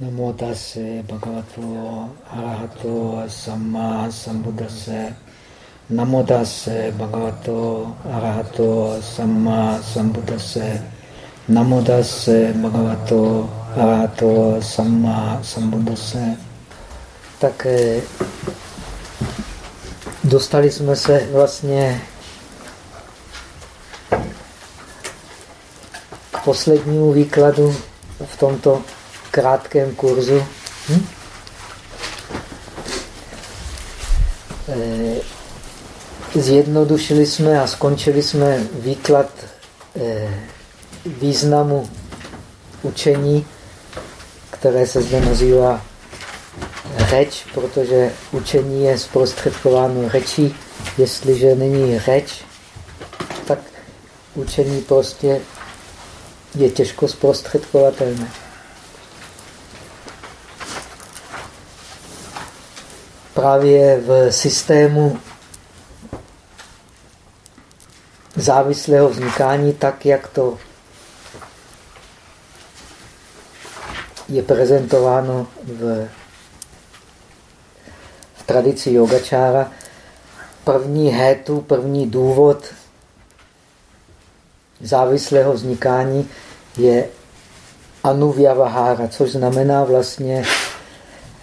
Namo tase bhagavato arahato samma sambuddhase. Namo tase bhagavato arahato samma sambuddhase. Namo tase bhagavato arahato samma sambuddhase. Tak eh, dostali jsme se vlastně k poslednímu výkladu v tomto krátkém kurzu. Hm? Eh, zjednodušili jsme a skončili jsme výklad eh, významu učení, které se zde nazývá řeč, protože učení je zprostředkováno řečí. Jestliže není řeč, tak učení prostě je těžko zprostředkovatelné. Právě v systému závislého vznikání, tak jak to je prezentováno v, v tradici yogačára, první hétu, první důvod závislého vznikání je anuvyavahára, což znamená vlastně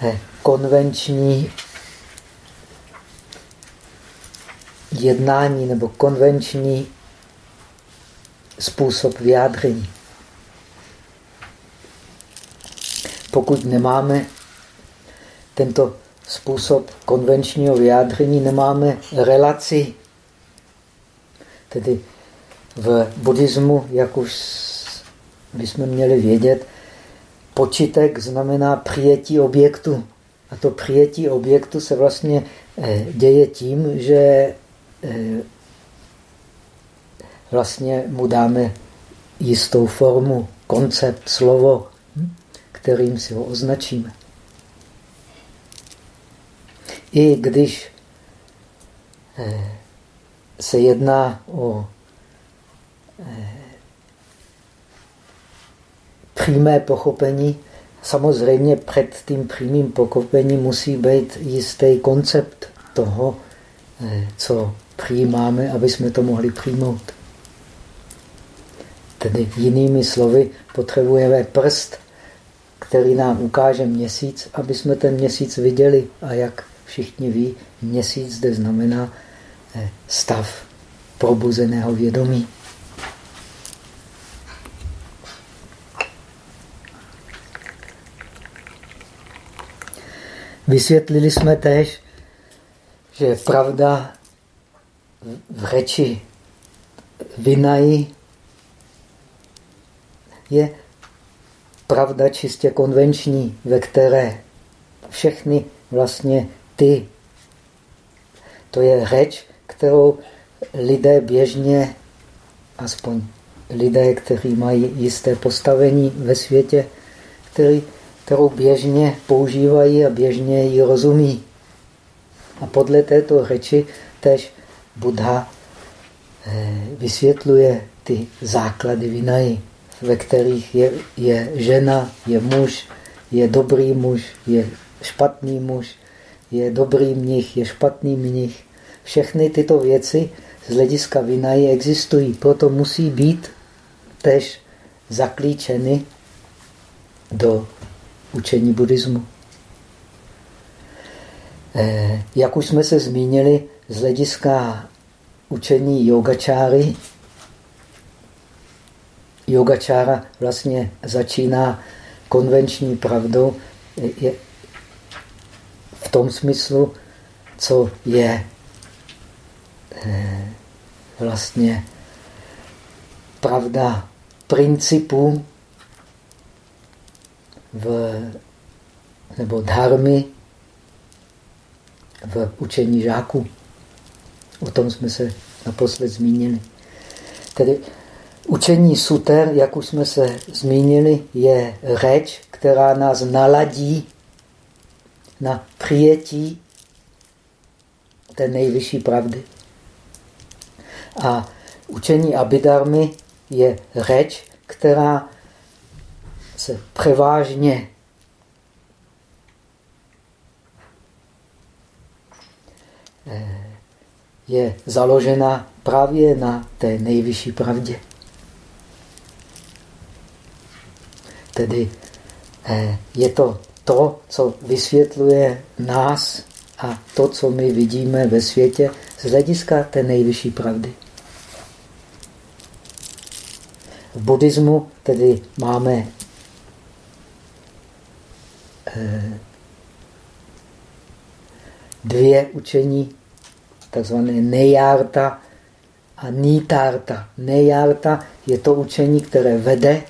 eh, konvenční jednání nebo konvenční způsob vyjádření. Pokud nemáme tento způsob konvenčního vyjádření, nemáme relaci. Tedy v buddhismu, jak už bychom měli vědět, počítek znamená přijetí objektu. A to přijetí objektu se vlastně eh, děje tím, že vlastně mu dáme jistou formu, koncept, slovo, hm, kterým si ho označíme. I když eh, se jedná o eh, přímé pochopení, samozřejmě před tím přímým pochopením musí být jistý koncept toho, co přijímáme, aby jsme to mohli přijmout. Tedy jinými slovy, potřebujeme prst, který nám ukáže měsíc, aby jsme ten měsíc viděli. A jak všichni ví, měsíc zde znamená eh, stav probuzeného vědomí. Vysvětlili jsme též, že pravda v řeči Vinají je pravda čistě konvenční, ve které všechny vlastně ty, to je řeč, kterou lidé běžně, aspoň lidé, kteří mají jisté postavení ve světě, který, kterou běžně používají a běžně ji rozumí. A podle této řeči tež Buddha eh, vysvětluje ty základy vinají, ve kterých je, je žena, je muž, je dobrý muž, je špatný muž, je dobrý mnich, je špatný mnich. Všechny tyto věci z hlediska vinají existují, proto musí být tež zaklíčeny do učení buddhismu. Eh, jak už jsme se zmínili, z hlediska učení yogačáry, yogačára vlastně začíná konvenční pravdou je v tom smyslu, co je eh, vlastně pravda principů v, nebo dharmy v učení žáků. O tom jsme se naposled zmínili. Tedy učení suter, jak už jsme se zmínili, je řeč, která nás naladí na přijetí té nejvyšší pravdy. A učení abidarmy je řeč, která se převážně eh, je založena právě na té nejvyšší pravdě. Tedy eh, je to to, co vysvětluje nás a to, co my vidíme ve světě z hlediska té nejvyšší pravdy. V buddhismu tedy máme eh, dvě učení, takzvané nejárta a nítárta. Nejárta je to učení, které vede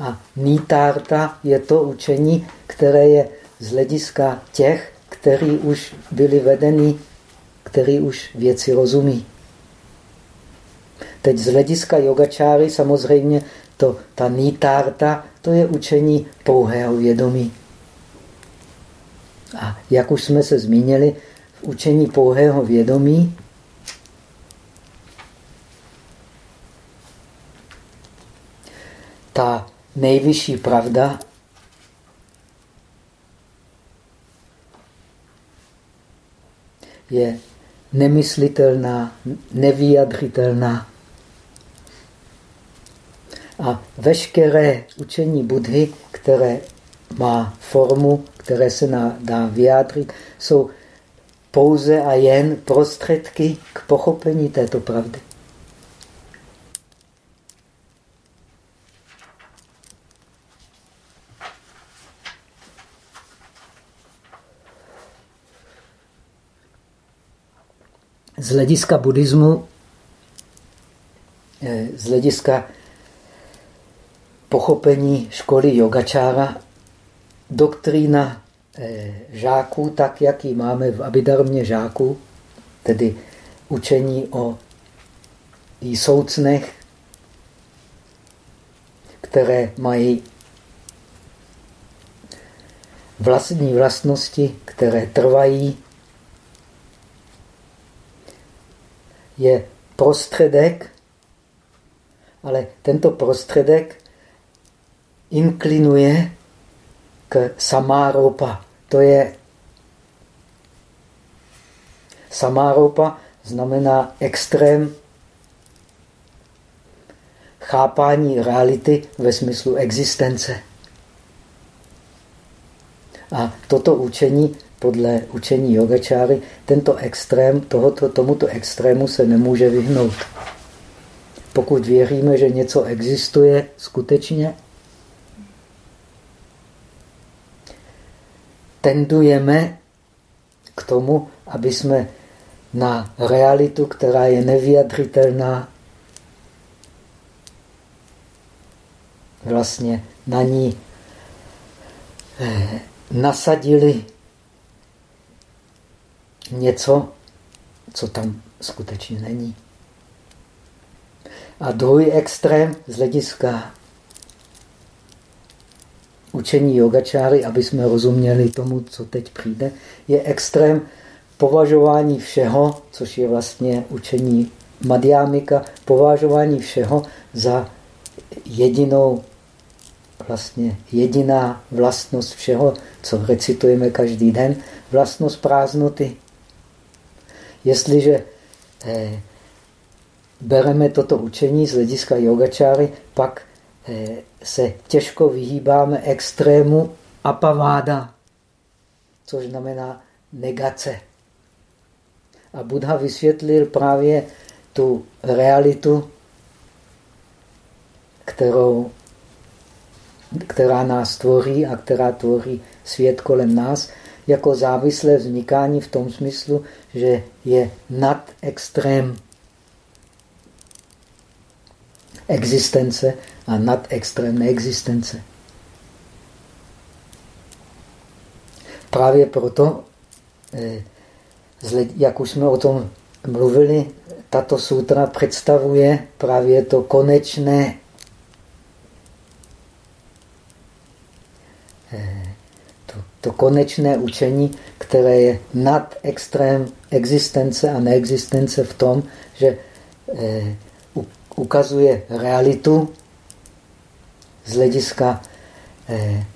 a nítárta je to učení, které je z hlediska těch, kteří už byli vedeni, kteří už věci rozumí. Teď z hlediska yogačáry samozřejmě to, ta nítárta, to je učení pouhého vědomí. A jak už jsme se zmínili, učení pouhého vědomí ta nejvyšší pravda je nemyslitelná, nevyjadřitelná. A veškeré učení Budhy, které má formu, které se dá vyjádřit, jsou pouze a jen prostředky k pochopení této pravdy. z hlediska buddhismu, eh, z hlediska pochopení školy yogačára, doktrína žáků, tak jak ji máme v Abidarmě žáků, tedy učení o soucnech, které mají vlastní vlastnosti, které trvají je prostředek, ale tento prostředek inklinuje k samáropa. To je samáropa znamená extrém chápání reality ve smyslu existence. A toto učení podle učení yogačáry, tento extrém, tohoto, tomuto extrému se nemůže vyhnout. Pokud věříme, že něco existuje skutečně, tendujeme k tomu, aby jsme na realitu, která je nevyjadřitelná, vlastně na ní eh, nasadili něco, co tam skutečně není. A druhý extrém z hlediska učení yogačáry, aby jsme rozuměli tomu, co teď přijde, je extrém považování všeho, což je vlastně učení Madhyamika, považování všeho za jedinou, vlastně jediná vlastnost všeho, co recitujeme každý den, vlastnost prázdnoty. Jestliže eh, bereme toto učení z hlediska yogačáry, pak eh, se těžko vyhýbáme extrému apaváda, což znamená negace. A Buddha vysvětlil právě tu realitu, kterou, která nás tvoří a která tvoří svět kolem nás, jako závislé vznikání v tom smyslu, že je nad extrém existence a nad extrém neexistence. Právě proto, eh, jak už jsme o tom mluvili, tato sutra představuje právě to konečné eh, to konečné učení, které je nad extrém existence a neexistence v tom, že eh, ukazuje realitu z hlediska eh,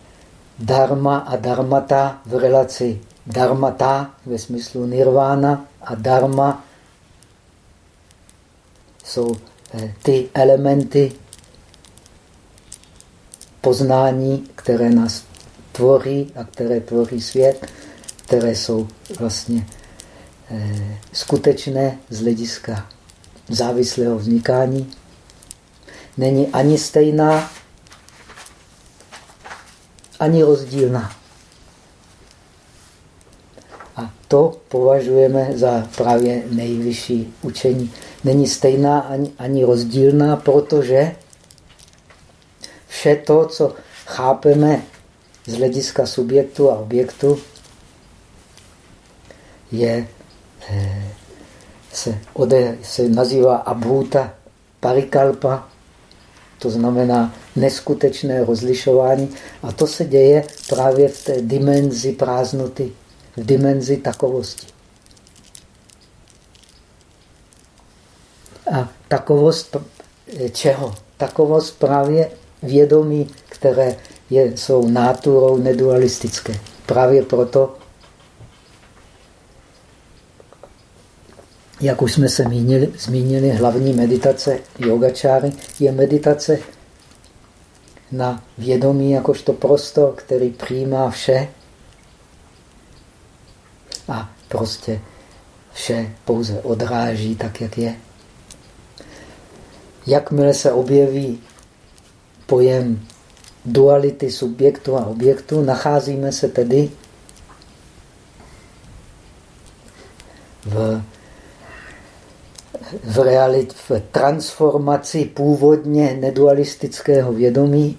dharma a dharmata v relaci dharmata ve smyslu nirvana a dharma jsou eh, ty elementy poznání, které nás tvoří a které tvoří svět, které jsou vlastně eh, skutečné z hlediska závislého vznikání. Není ani stejná, ani rozdílná. A to považujeme za právě nejvyšší učení. Není stejná ani, ani rozdílná, protože vše to, co chápeme z hlediska subjektu a objektu, je, eh, se, ode, se nazývá abhuta parikalpa, to znamená neskutečné rozlišování. A to se děje právě v té dimenzi prázdnoty, v dimenzi takovosti. A takovost eh, čeho? Takovost právě vědomí, které je, jsou náturou nedualistické. Právě proto, jak už jsme se zmínili, zmínili hlavní meditace yogačáry je meditace na vědomí jakožto prostor, který přijímá vše a prostě vše pouze odráží tak, jak je. Jakmile se objeví pojem duality subjektu a objektu, nacházíme se tedy v, v, realit, v transformaci původně nedualistického vědomí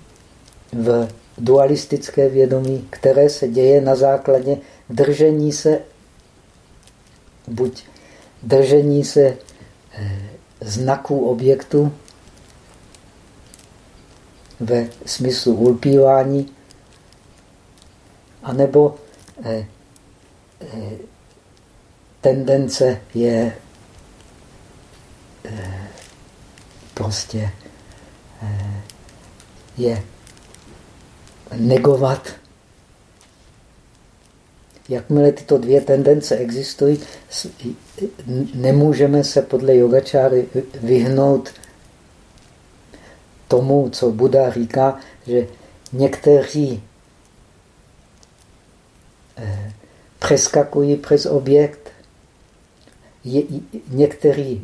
v dualistické vědomí, které se děje na základě držení se, buď držení se eh, znaků objektu ve smyslu ulpívání, anebo eh, eh, tendence je prostě eh, je negovat. Jakmile tyto dvě tendence existují, nemůžeme se podle yogačáry vyhnout tomu, co Buda říká, že někteří eh, přeskakují přes objekt, je, některé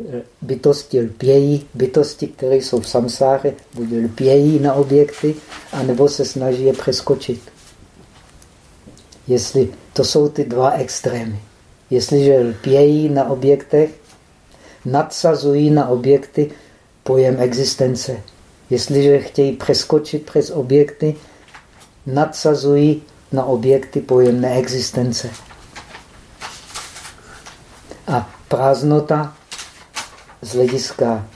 bytosti lpějí, bytosti, které jsou v samsáře, buď lpějí na objekty, anebo se snaží je přeskočit. Jestli to jsou ty dva extrémy. Jestliže lpějí na objektech, nadsazují na objekty pojem existence. Jestliže chtějí přeskočit přes objekty, nadsazují na objekty pojem neexistence. A prázdnota z hlediska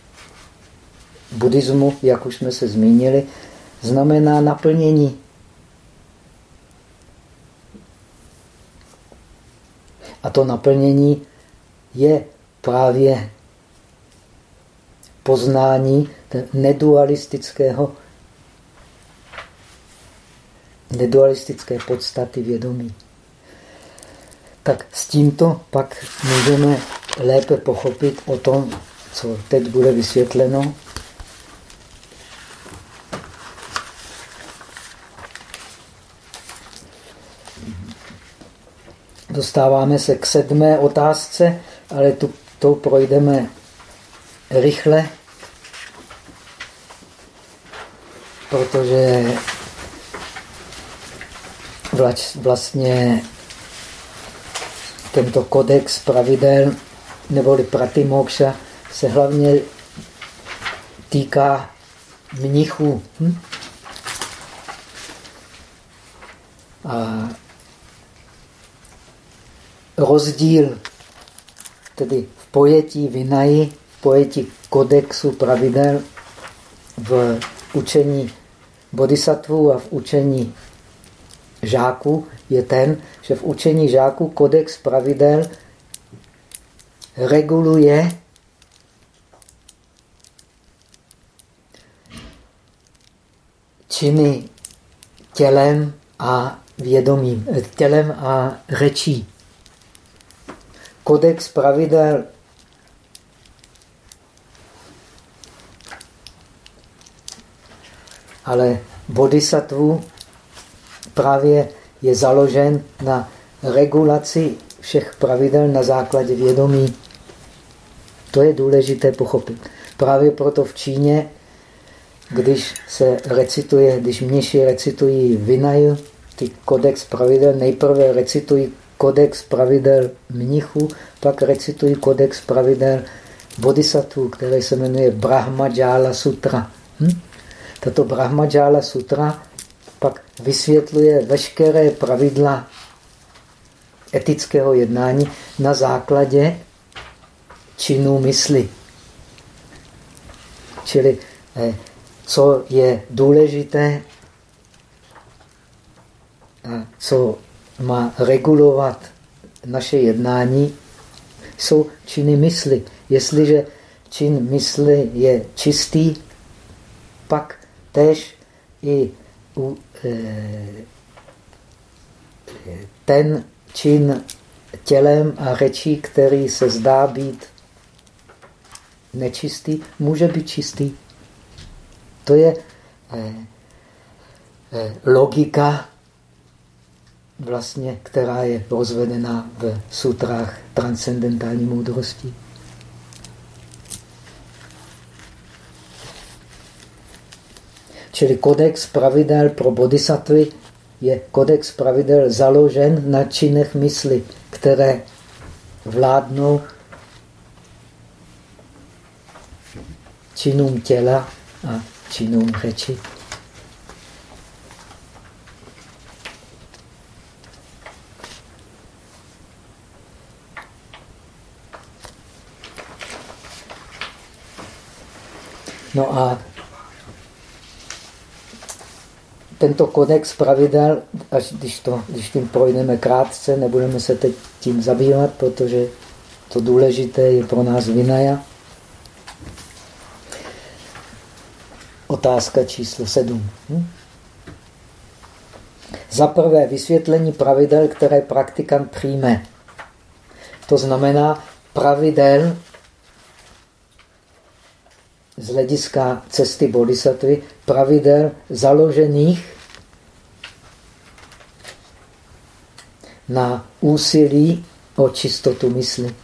buddhismu, jak už jsme se zmínili, znamená naplnění. A to naplnění je právě poznání nedualistického nedualistické podstaty vědomí. Tak s tímto pak můžeme lépe pochopit o tom, co teď bude vysvětleno. Dostáváme se k sedmé otázce, ale tu, to projdeme rychle, protože vlastně tento kodex pravidel neboli pratimoksha se hlavně týká mnichů. Hm? A rozdíl tedy v pojetí vinaji, v pojetí kodexu pravidel v učení bodhisattvů a v učení žáků je ten, že v učení žáků kodex pravidel reguluje činy tělem a vědomím, tělem a řečí. Kodex pravidel ale bodhisattva právě je založen na regulaci všech pravidel na základě vědomí. To je důležité pochopit. Právě proto v Číně, když se recituje, když mniši recitují Vinaju, ty kodex pravidel, nejprve recitují kodex pravidel mnichů, pak recitují kodex pravidel bodhisattva, který se jmenuje Brahmajala Sutra. Hm? Tato Brahmajala Sutra pak vysvětluje veškeré pravidla etického jednání na základě činů mysli. Čili eh, co je důležité a co má regulovat naše jednání, jsou činy mysli. Jestliže čin mysli je čistý, pak tež i u, e, ten čin tělem a řečí, který se zdá být nečistý, může být čistý. To je eh, eh, logika, vlastně, která je rozvedená v sutrách transcendentální moudrosti. Čili kodex pravidel pro bodhisattvy je kodex pravidel založen na činech mysli, které vládnou činům těla a činům řeči. No a tento kodex pravidel, až když, to, když tím projdeme krátce, nebudeme se teď tím zabývat, protože to důležité je pro nás vinaja. Otázka číslo sedm. Hm? Za prvé vysvětlení pravidel, které praktikant přijme. To znamená pravidel z hlediska cesty bodhisattvy, pravidel založených na úsilí o čistotu mysli.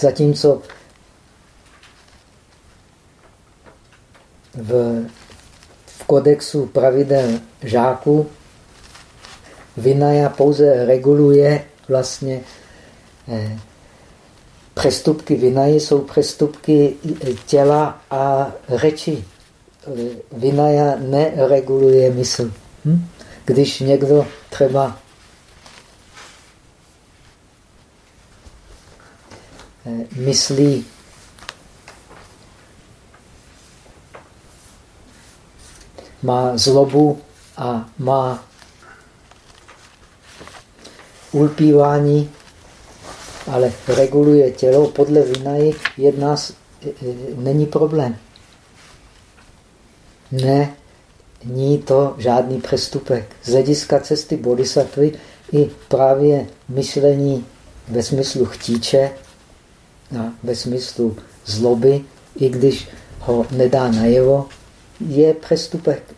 Zatímco v, v kodexu pravidel žáků Vinaja pouze reguluje vlastně eh, přestupky Vinaji jsou přestupky těla a řeči. Vinaja nereguluje mysl. Hm? Když někdo třeba myslí má zlobu a má ulpívání, ale reguluje tělo podle vinaji, jedná, eh, eh, není problém. Ne, ní to žádný přestupek. Z hlediska cesty bodhisattvy i právě myšlení ve smyslu chtíče ve smyslu zloby, i když ho nedá najevo, je přestupek.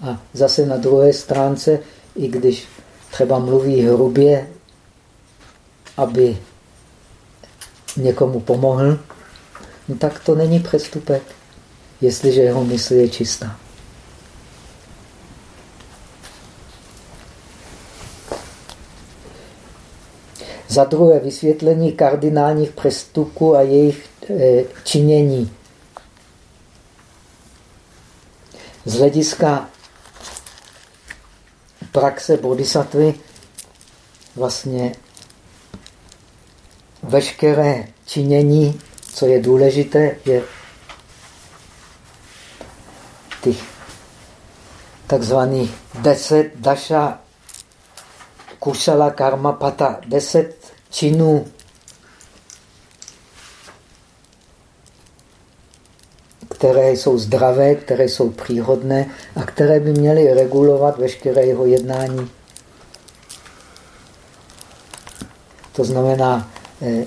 A zase na druhé stránce, i když třeba mluví hrubě, aby někomu pomohl, no tak to není přestupek, jestliže jeho mysl je čistá. Za druhé vysvětlení kardinálních přestupků a jejich e, činění. Z hlediska praxe bodhisattvy vlastně veškeré činění, co je důležité, je těch takzvaných deset daša kusala karma pata, deset činů které jsou zdravé, které jsou příhodné a které by měly regulovat veškeré jeho jednání. To znamená, eh,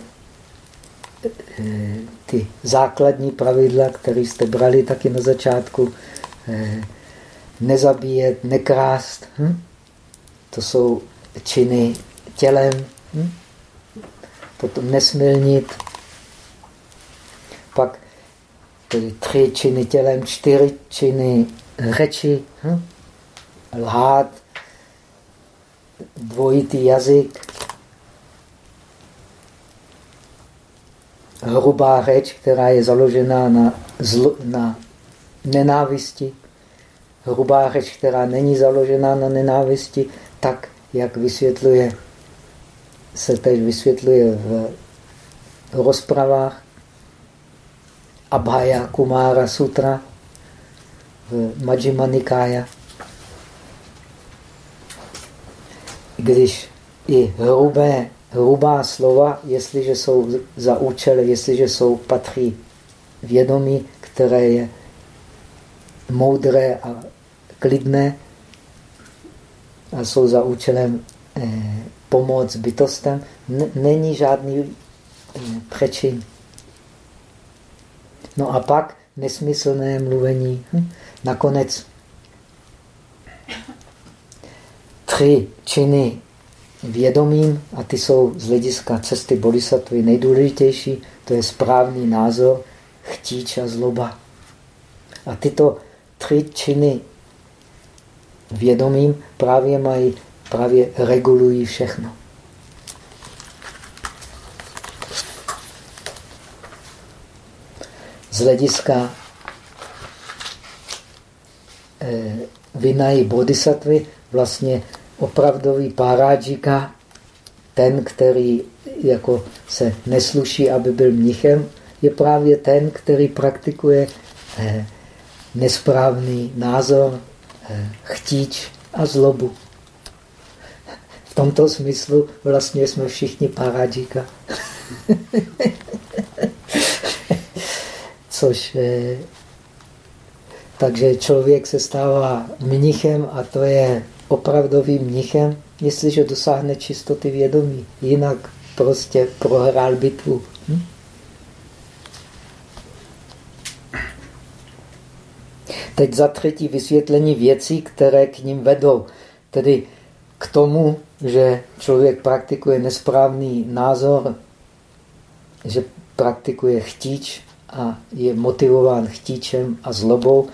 eh, ty základní pravidla, které jste brali taky na začátku, eh, nezabíjet, nekrást, hm? to jsou činy tělem, hm? potom nesmilnit, pak tedy tři činy tělem, čtyři činy řeči, hm? lhát, dvojitý jazyk, hrubá řeč, která je založená na, zlo, na nenávisti, hrubá řeč, která není založená na nenávisti, tak, jak vysvětluje, se teď vysvětluje v rozpravách Abhaya Kumara Sutra v Majjima Nikaya. Když i hrubé hrubá slova, jestliže jsou za účel, jestliže jsou patří vědomí, které je moudré a klidné jsou za účelem eh, pomoc bytostem, není žádný eh, přečin. No a pak nesmyslné mluvení. Hm? Nakonec tři činy vědomím, a ty jsou z hlediska cesty bodhisattvy nejdůležitější, to je správný názor, chtíč a zloba. A tyto tři činy vědomím právě mají, právě regulují všechno. Z hlediska eh, vinají bodhisattvy vlastně opravdový parážika, ten, který jako se nesluší, aby byl mnichem, je právě ten, který praktikuje eh, nesprávný názor, chtíč a zlobu. V tomto smyslu vlastně jsme všichni parážika. Což eh, takže člověk se stává mnichem a to je opravdovým mnichem, jestliže dosáhne čistoty vědomí. Jinak prostě prohrál bitvu. Hm? Teď za třetí vysvětlení věcí, které k ním vedou. Tedy k tomu, že člověk praktikuje nesprávný názor, že praktikuje chtíč a je motivován chtíčem a zlobou.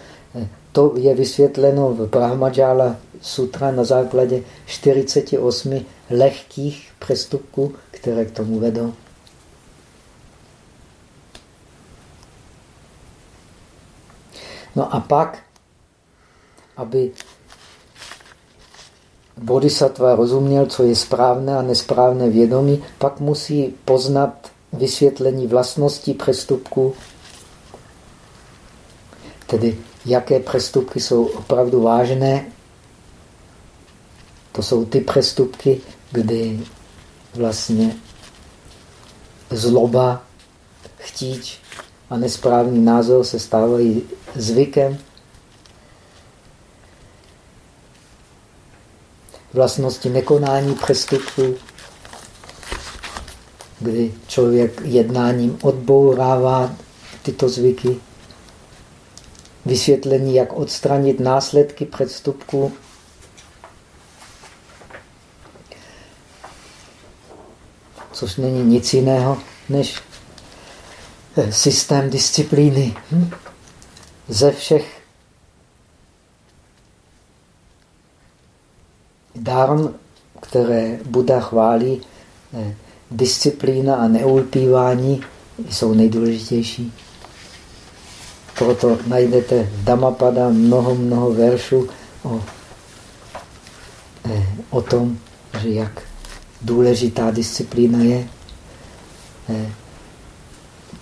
To je vysvětleno v Brahmajala sutra na základě 48 lehkých přestupků, které k tomu vedou. No a pak, aby bodhisattva rozuměl, co je správné a nesprávné vědomí, pak musí poznat vysvětlení vlastností přestupků, tedy jaké přestupky jsou opravdu vážné. To jsou ty přestupky, kdy vlastně zloba, chtíč a nesprávný názor se stávají zvykem. Vlastnosti nekonání přestupků, kdy člověk jednáním odbourává tyto zvyky. Vysvětlení, jak odstranit následky přestupků což není nic jiného než systém disciplíny. Hm? Ze všech dárm, které Buddha chválí, eh, disciplína a neulpívání jsou nejdůležitější. Proto najdete v Dhammapada mnoho, mnoho veršů o, eh, o tom, že jak důležitá disciplína je.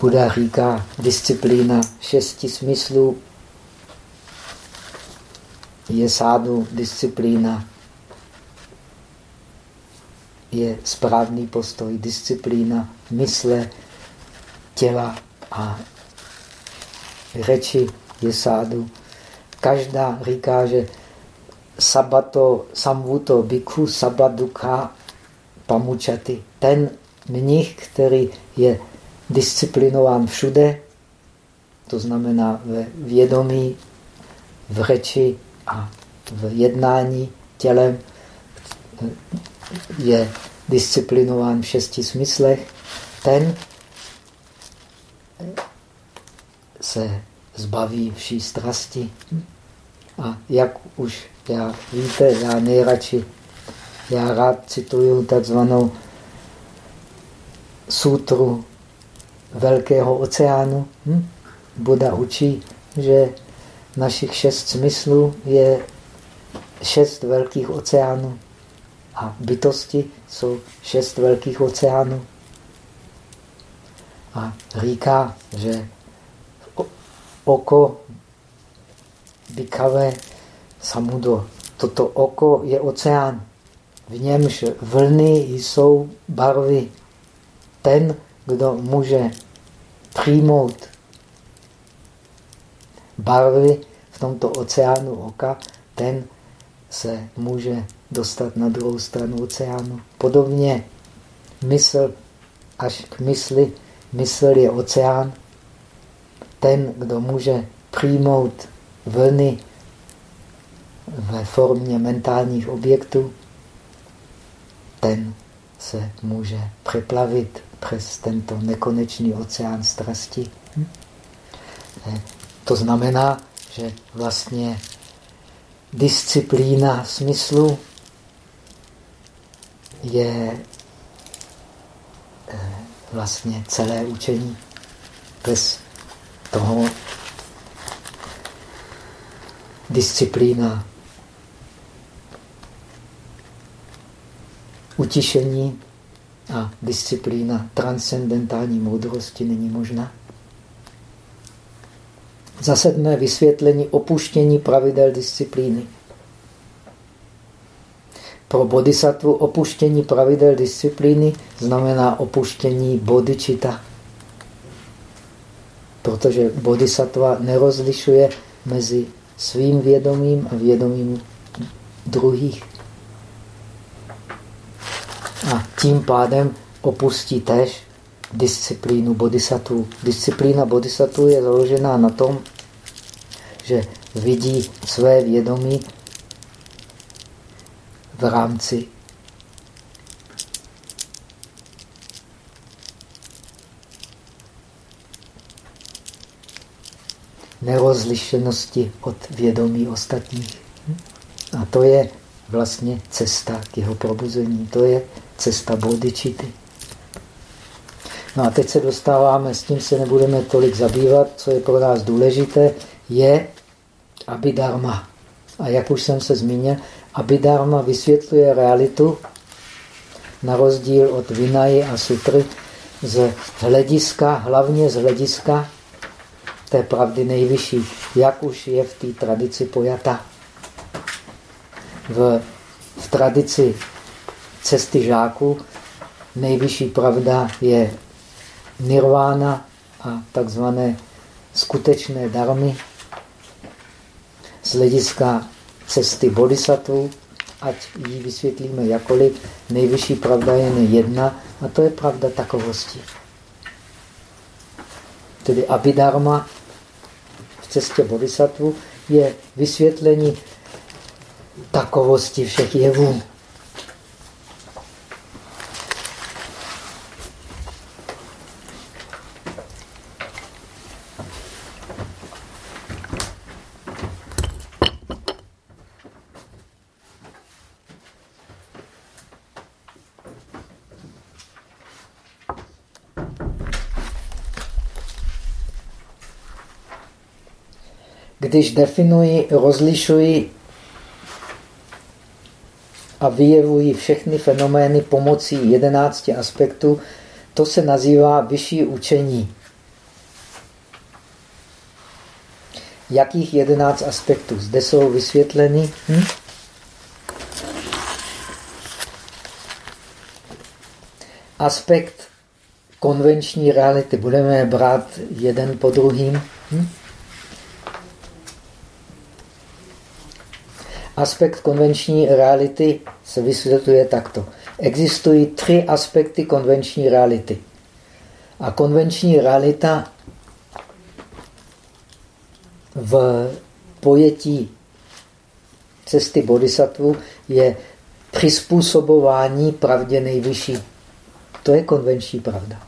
Buda říká disciplína šesti smyslů, je sádu disciplína, je správný postoj, disciplína mysle, těla a řeči je sádu. Každá říká, že sabato, samvuto, bikhu, sabaduka, pamučaty. Ten mnich, který je disciplinován všude, to znamená ve vědomí, v řeči a v jednání tělem, je disciplinován v šesti smyslech, ten se zbaví vší strasti. A jak už já víte, já nejradši, já rád cituju takzvanou sutru Velkého oceánu. Hm? Buda učí, že našich šest smyslů je šest velkých oceánů. A bytosti jsou šest velkých oceánů. A říká, že oko Bikavé Samudo. Toto oko je oceán. V němž vlny jsou barvy. Ten, kdo může přijmout barvy v tomto oceánu oka, ten se může dostat na druhou stranu oceánu. Podobně mysl až k mysli, mysl je oceán. Ten, kdo může přijmout vlny ve formě mentálních objektů, ten se může přeplavit přes tento nekonečný oceán strasti. Eh, to znamená, že vlastně disciplína smyslu je eh, vlastně celé učení. Bez toho disciplína utišení a disciplína transcendentální moudrosti není možná. Za sedmé vysvětlení opuštění pravidel disciplíny. Pro bodhisattvu opuštění pravidel disciplíny znamená opuštění bodičita. Protože bodhisattva nerozlišuje mezi svým vědomím a vědomím druhých. A tím pádem opustí tež disciplínu bodhisattva. Disciplína bodhisattva je založená na tom, že vidí své vědomí v rámci nerozlišenosti od vědomí ostatních. A to je vlastně cesta k jeho probuzení. To je cesta bodičity. No a teď se dostáváme, s tím se nebudeme tolik zabývat, co je pro nás důležité, je abhidharma. A jak už jsem se zmínil, abhidharma vysvětluje realitu na rozdíl od Vinaji a Sutry z hlediska, hlavně z hlediska té pravdy nejvyšší, jak už je v té tradici pojata. V, v tradici cesty žáků nejvyšší pravda je nirvána a takzvané skutečné darmy z hlediska cesty bodhisattva, ať ji vysvětlíme jakoliv, nejvyšší pravda je jedna a to je pravda takovosti. Tedy abhidharma v cestě bodhisattva je vysvětlení takovosti všech jevů. Když definuji, rozlišuji a vyjevují všechny fenomény pomocí jedenácti aspektů, to se nazývá vyšší učení. Jakých jedenáct aspektů? Zde jsou vysvětleny. Hm? Aspekt konvenční reality. Budeme brát jeden po druhým. Hm? Aspekt konvenční reality se vysvětluje takto. Existují tři aspekty konvenční reality. A konvenční realita v pojetí cesty bodhisattva je přizpůsobování pravdě nejvyšší. To je konvenční pravda.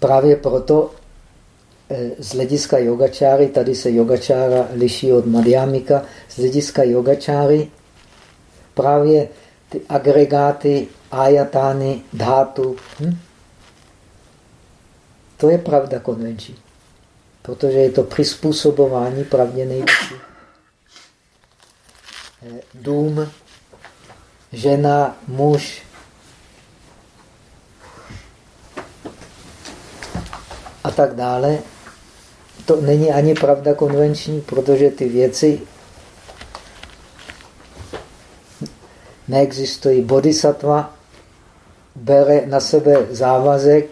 Právě proto eh, z hlediska yogačáry, tady se yogačára liší od madhyamika, z hlediska yogačáry právě ty agregáty, ajatány, dhátu, hm? to je pravda konvenční. Protože je to přizpůsobování pravdě nejvyšší. Eh, dům, žena, muž, a tak dále, to není ani pravda konvenční, protože ty věci neexistují. Bodhisattva bere na sebe závazek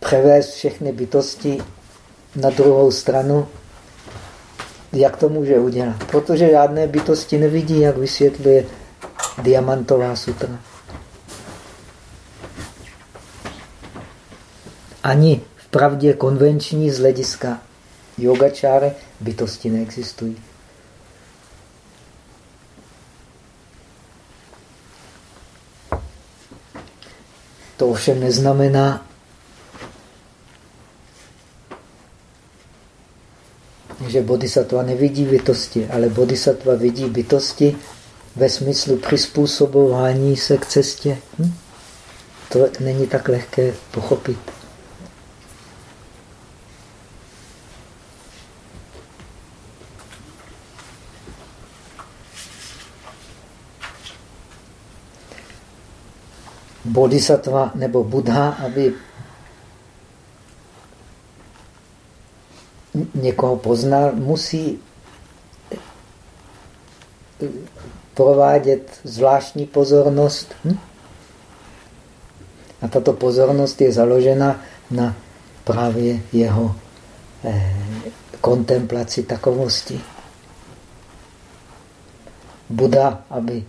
převést všechny bytosti na druhou stranu. Jak to může udělat? Protože žádné bytosti nevidí, jak vysvětluje Diamantová sutra. Ani v pravdě konvenční z hlediska yogačáry bytosti neexistují. To ovšem neznamená, že bodhisattva nevidí bytosti, ale bodhisattva vidí bytosti ve smyslu přizpůsobování se k cestě. Hm? To není tak lehké pochopit. Bodhisattva nebo buddha, aby někoho poznal, musí provádět zvláštní pozornost. Hm? A tato pozornost je založena na právě jeho eh, kontemplaci takovosti. Buddha, aby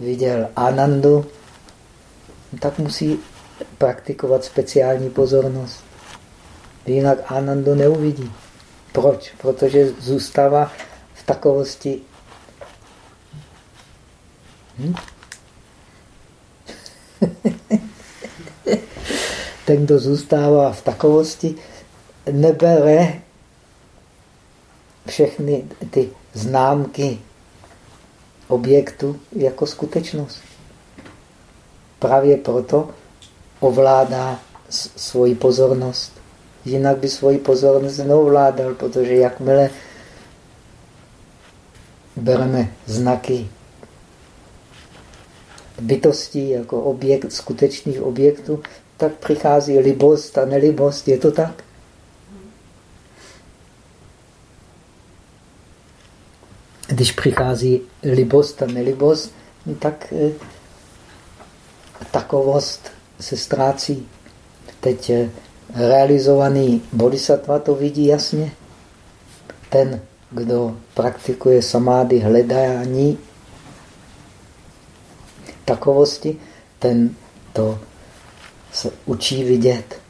viděl Anandu, tak musí praktikovat speciální pozornost. Jinak Anandu neuvidí. Proč? Protože zůstává v takovosti. Hm? Ten, kdo zůstává v takovosti, nebere všechny ty známky objektu jako skutečnost. Právě proto ovládá svoji pozornost. Jinak by svoji pozornost neovládal, protože jakmile bereme znaky bytostí jako objekt, skutečných objektů, tak přichází libost a nelibost. Je to tak? Když přichází libost a nelibost, tak eh, takovost se ztrácí. Teď realizovaný bodhisattva to vidí jasně. Ten, kdo praktikuje samády, hledání takovosti, ten to se učí vidět.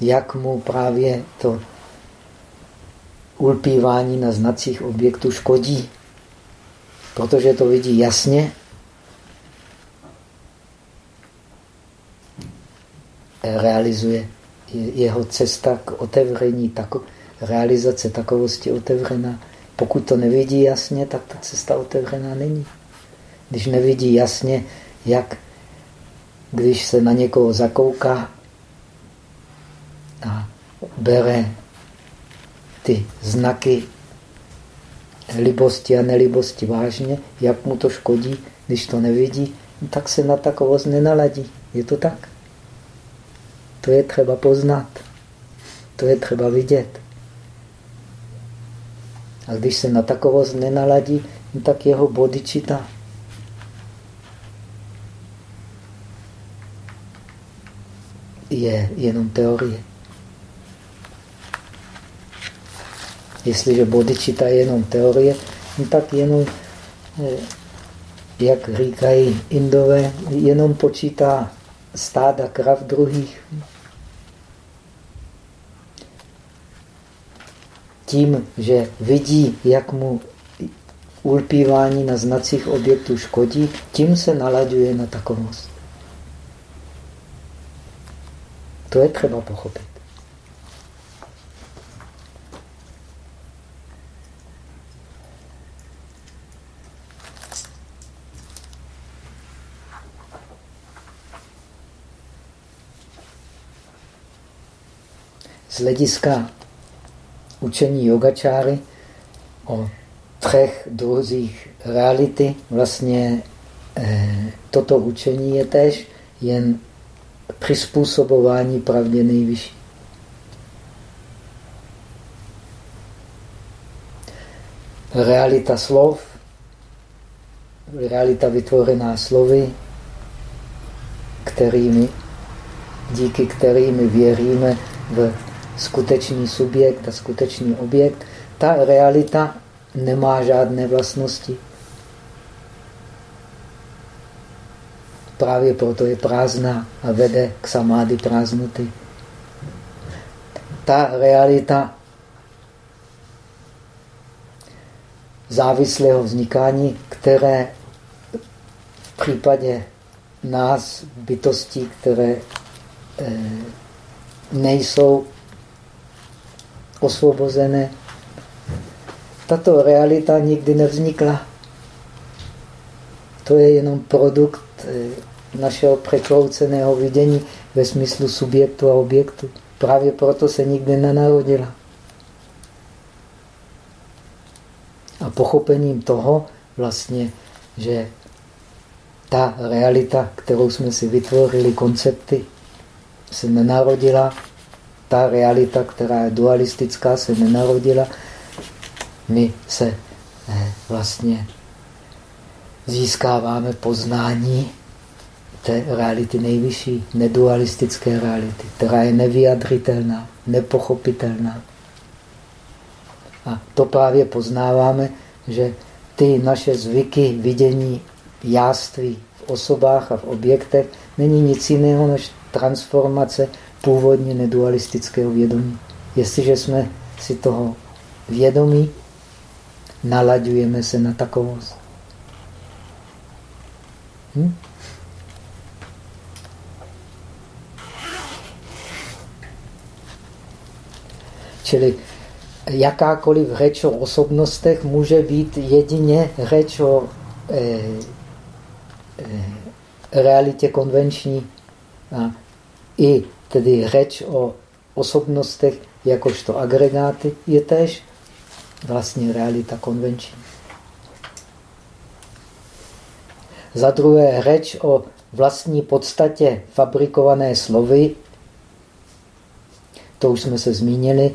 Jak mu právě to ulpívání na znacích objektů škodí. Protože to vidí jasně, realizuje jeho cesta k otevření, tako, realizace takovosti otevřená. Pokud to nevidí jasně, tak ta cesta otevřená není. Když nevidí jasně, jak když se na někoho zakouká a bere ty znaky libosti a nelibosti vážně, jak mu to škodí, když to nevidí, tak se na takovost nenaladí. Je to tak? To je třeba poznat. To je třeba vidět. A když se na takovost nenaladí, tak jeho bodičita je jenom teorie. Jestliže bodičita je jenom teorie, no tak jenom, eh, jak říkají Indové, jenom počítá stáda krav druhých. Tím, že vidí, jak mu ulpívání na znacích objektů škodí, tím se nalaďuje na takovost. To je třeba pochopit. Z hlediska učení yogačáry o třech druzích reality, vlastně eh, toto učení je tež jen přizpůsobování pravdě nejvyšší. Realita slov, realita vytvořená slovy, kterými, díky kterými věříme v skutečný subjekt a skutečný objekt, ta realita nemá žádné vlastnosti. Právě proto je prázdná a vede k samády prázdnoty. Ta realita závislého vznikání, které v případě nás, bytostí, které eh, nejsou osvobozené, tato realita nikdy nevznikla. To je jenom produkt eh, našeho překrouceného vidění ve smyslu subjektu a objektu. Právě proto se nikdy nenarodila. A pochopením toho vlastně, že ta realita, kterou jsme si vytvořili, koncepty, se nenarodila, ta realita, která je dualistická, se nenarodila, my se eh, vlastně získáváme poznání té reality nejvyšší, nedualistické reality, která je nevyjadritelná, nepochopitelná. A to právě poznáváme, že ty naše zvyky vidění jáství v osobách a v objektech není nic jiného než transformace původně nedualistického vědomí. Jestliže jsme si toho vědomí, nalaďujeme se na takovost. Hm? Čili jakákoliv řeč o osobnostech může být jedině řeč o eh, eh, realitě konvenční. A I tedy řeč o osobnostech jakožto agregáty je tež vlastně realita konvenční. Za druhé, řeč o vlastní podstatě fabrikované slovy, to už jsme se zmínili,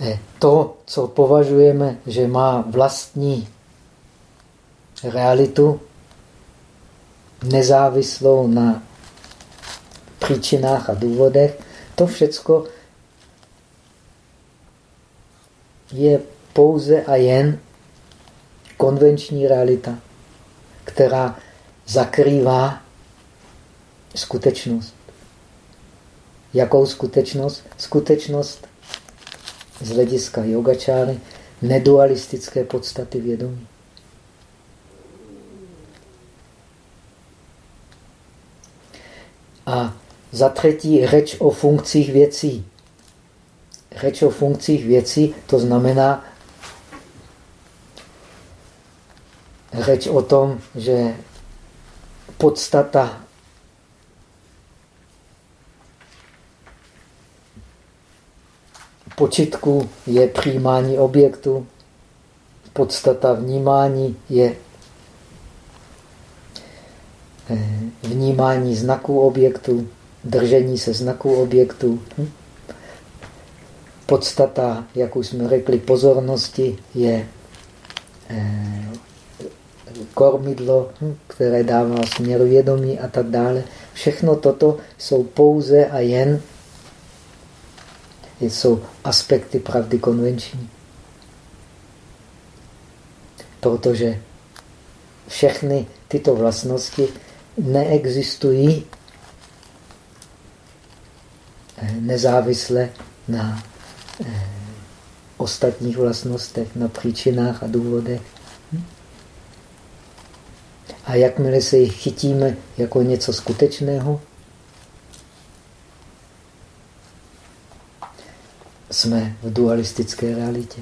eh, to, co považujeme, že má vlastní realitu, nezávislou na příčinách a důvodech, to všecko je pouze a jen konvenční realita, která zakrývá skutečnost. Jakou skutečnost? Skutečnost z hlediska yogačáry nedualistické podstaty vědomí. A za třetí řeč o funkcích věcí. Řeč o funkcích věcí, to znamená řeč o tom, že podstata počitku je přijímání objektu, podstata vnímání je eh, vnímání znaků objektu, držení se znaků objektu. Hm? podstata, jak už jsme řekli, pozornosti je eh, kormidlo, hm, které dává směr vědomí a tak dále. Všechno toto jsou pouze a jen jsou aspekty pravdy konvenční. Protože všechny tyto vlastnosti neexistují nezávisle na eh, ostatních vlastnostech, na příčinách a důvodech. A jakmile se jich chytíme jako něco skutečného, jsme v dualistické realitě.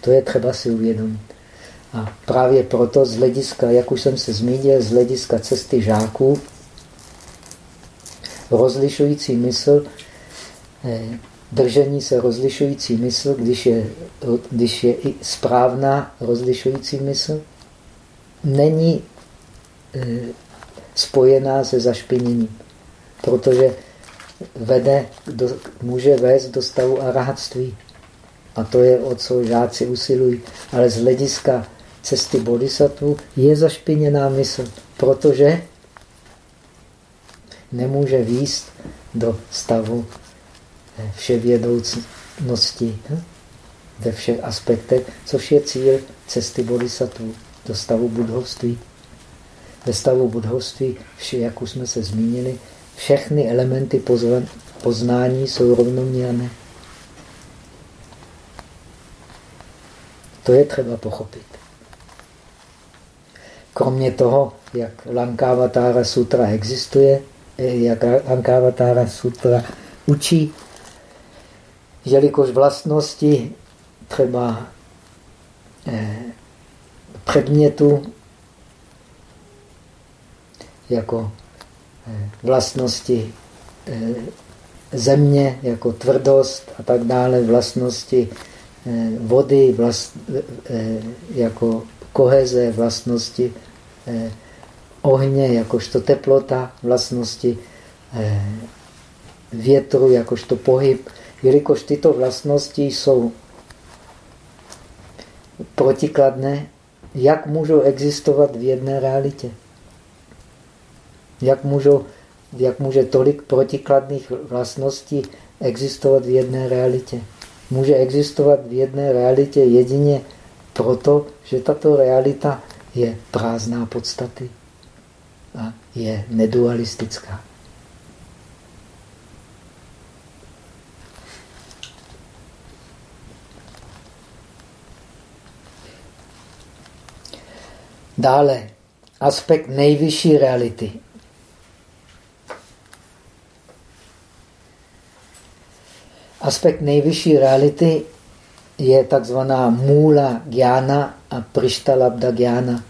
To je třeba si uvědomit. A právě proto z hlediska, jak už jsem se zmínil, z hlediska cesty žáků, rozlišující mysl, eh, držení se rozlišující mysl, když je, když je i správná rozlišující mysl, není eh, spojená se zašpiněním, protože vede, do, může vést do stavu arahatství. A to je, o co žáci usilují. Ale z hlediska cesty bodhisattva je zašpiněná mysl, protože nemůže výst do stavu eh, vševědoucnosti hm? ve všech aspektech, což je cíl cesty bodhisattva do stavu budhovství. Ve stavu budhovství, jak už jsme se zmínili, všechny elementy poznání jsou rovnoměrné. To je třeba pochopit. Kromě toho, jak Lankavatara sutra existuje, jak Lankavatara sutra učí, jelikož vlastnosti třeba eh, předmětu jako eh, vlastnosti země, jako tvrdost a tak dále, vlastnosti vody, vlast, jako koheze, vlastnosti eh, ohně, jakožto teplota, vlastnosti eh, větru, jakožto pohyb, jelikož tyto vlastnosti jsou protikladné, jak můžou existovat v jedné realitě? Jak, můžou, jak může tolik protikladných vlastností existovat v jedné realitě? Může existovat v jedné realitě jedině proto, že tato realita je prázdná podstaty a je nedualistická. Dále, aspekt nejvyšší reality. Aspekt nejvyšší reality je takzvaná můla gyana a prištalabda gyana.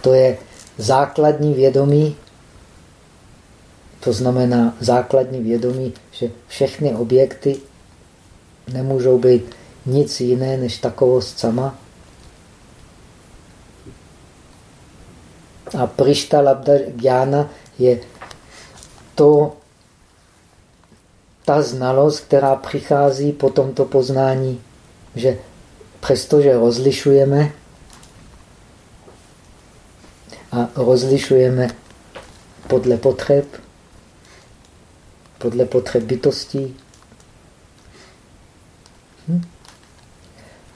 To je základní vědomí, to znamená základní vědomí, že všechny objekty nemůžou být nic jiné než takovost sama. A Prishta Labda Gyana je to, ta znalost, která přichází po tomto poznání že přestože rozlišujeme a rozlišujeme podle potřeb, podle potřeb bytostí, hm?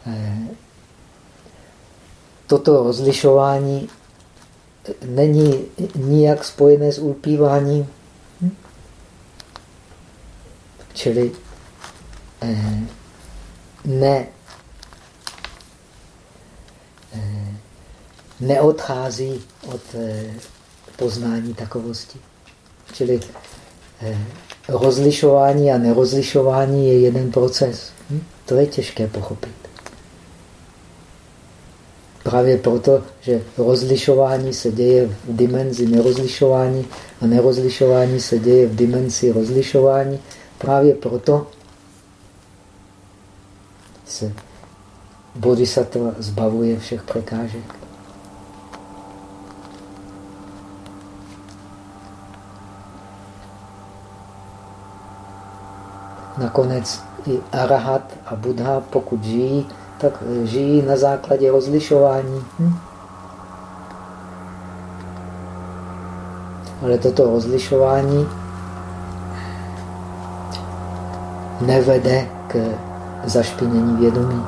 Eh, toto rozlišování není nijak spojené s ulpíváním. Hm? Čili eh, ne, eh, neodchází od eh, poznání takovosti. Čili eh, rozlišování a nerozlišování je jeden proces. Hm? To je těžké pochopit. Právě proto, že rozlišování se děje v dimenzi nerozlišování a nerozlišování se děje v dimenzi rozlišování, právě proto se bodhisattva zbavuje všech překážek. Nakonec i arahat a buddha, pokud žijí, tak eh, žijí na základě rozlišování. Hm? Ale toto rozlišování nevede k zašpinění vědomí.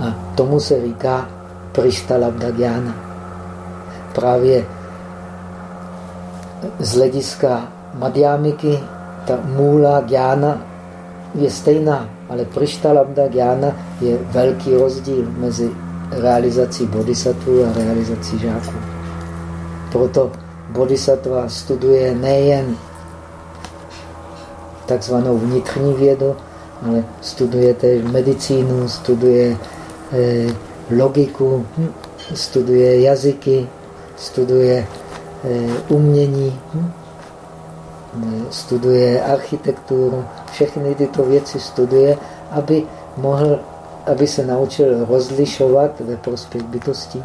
A tomu se říká Prishtalabdagyana. Právě z hlediska Madhyamiky ta můla Gyana je stejná, ale Prishtalabda Gyana je velký rozdíl mezi realizací bodhisattva a realizací žáků. Proto bodhisattva studuje nejen takzvanou vnitřní vědu, ale studuje též medicínu, studuje eh, logiku, studuje jazyky, studuje eh, umění, hm, studuje architekturu, všechny tyto věci studuje, aby, mohl, aby se naučil rozlišovat ve prospěch bytosti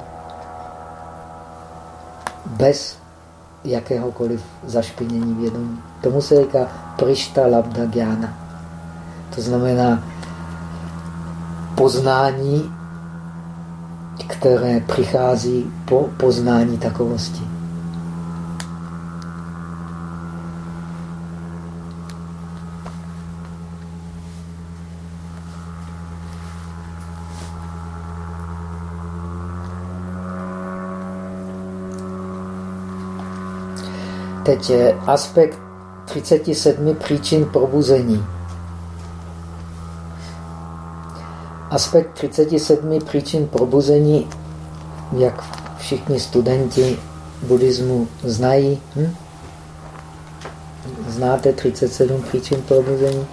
bez jakéhokoliv zašpinění vědomí. Tomu se říká Prishta Labda Gyana. To znamená poznání, které přichází po poznání takovosti. Teď aspekt 37 příčin probuzení. Aspekt 37 příčin probuzení, jak všichni studenti buddhismu znají. Hm? Znáte 37 příčin probuzení?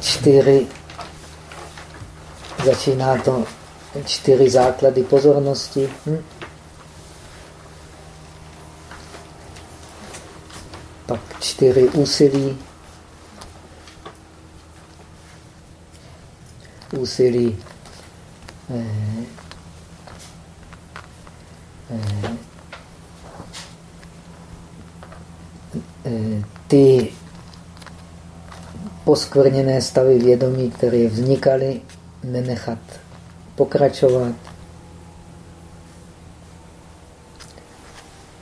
Čtyři. Začíná to čtyři základy pozornosti. Hm? Pak čtyři úsilí. Úsilí eh, eh, eh, ty poskvrněné stavy vědomí, které vznikaly, nenechat pokračovat.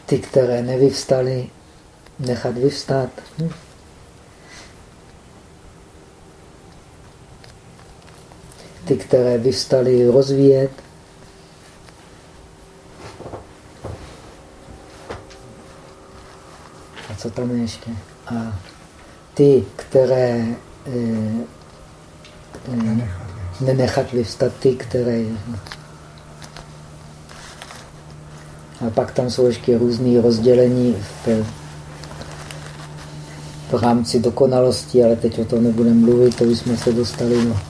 Ty, které nevyvstaly, nechat vyvstát. Hm? Ty, které vyvstaly, rozvíjet. A co tam je ještě? A ty, které eh, eh, nenechat vyvstat ty, které... A pak tam jsou ještě různé rozdělení v, v rámci dokonalosti, ale teď o tom nebudeme mluvit, to jsme se dostali. No.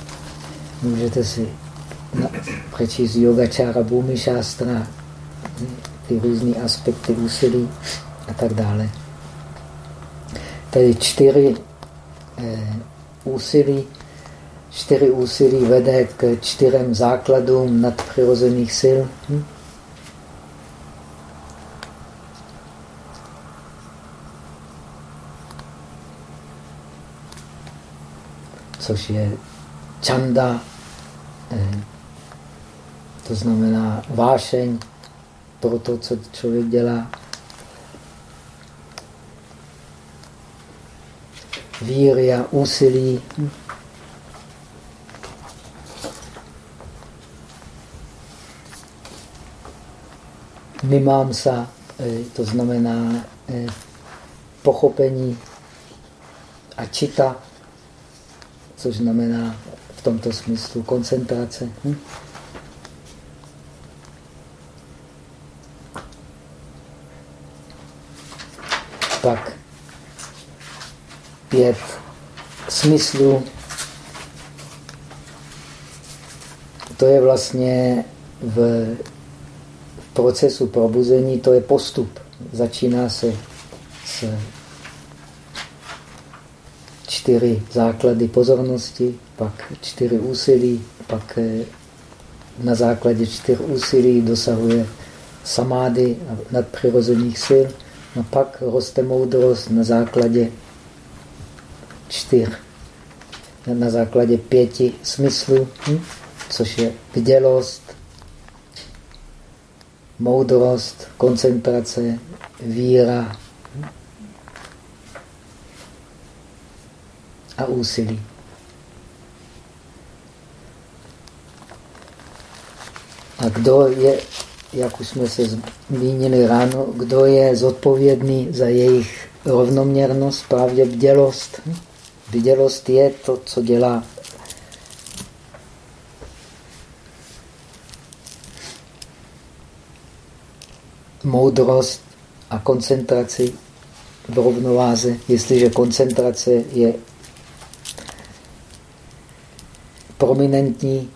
Můžete si no, přečíst yogačára, bhumi šástra, ty různé aspekty úsilí a tak dále. Tady čtyři eh, úsilí čtyři úsilí vede k čtyřem základům nadpřirozených sil. Hm? Což je čanda, eh, to znamená vášeň pro to, co člověk dělá. Víria, úsilí. Hm? Mimamsa, e, to znamená e, pochopení a čita, což znamená v tomto smyslu koncentrace. Hm? Pak pět smyslů. To je vlastně v procesu probuzení to je postup. Začíná se s čtyři základy pozornosti, pak čtyři úsilí, pak eh, na základě čtyř úsilí dosahuje samády nadpřirozených sil. A pak roste moudrost na základě čtyř, na základě pěti smyslů, hm? což je vdělost, moudrost, koncentrace, víra a úsilí. A kdo je, jak už jsme se zmínili ráno, kdo je zodpovědný za jejich rovnoměrnost, právě bdělost. Bdělost je to, co dělá moudrost a koncentraci v rovnováze. Jestliže koncentrace je prominentní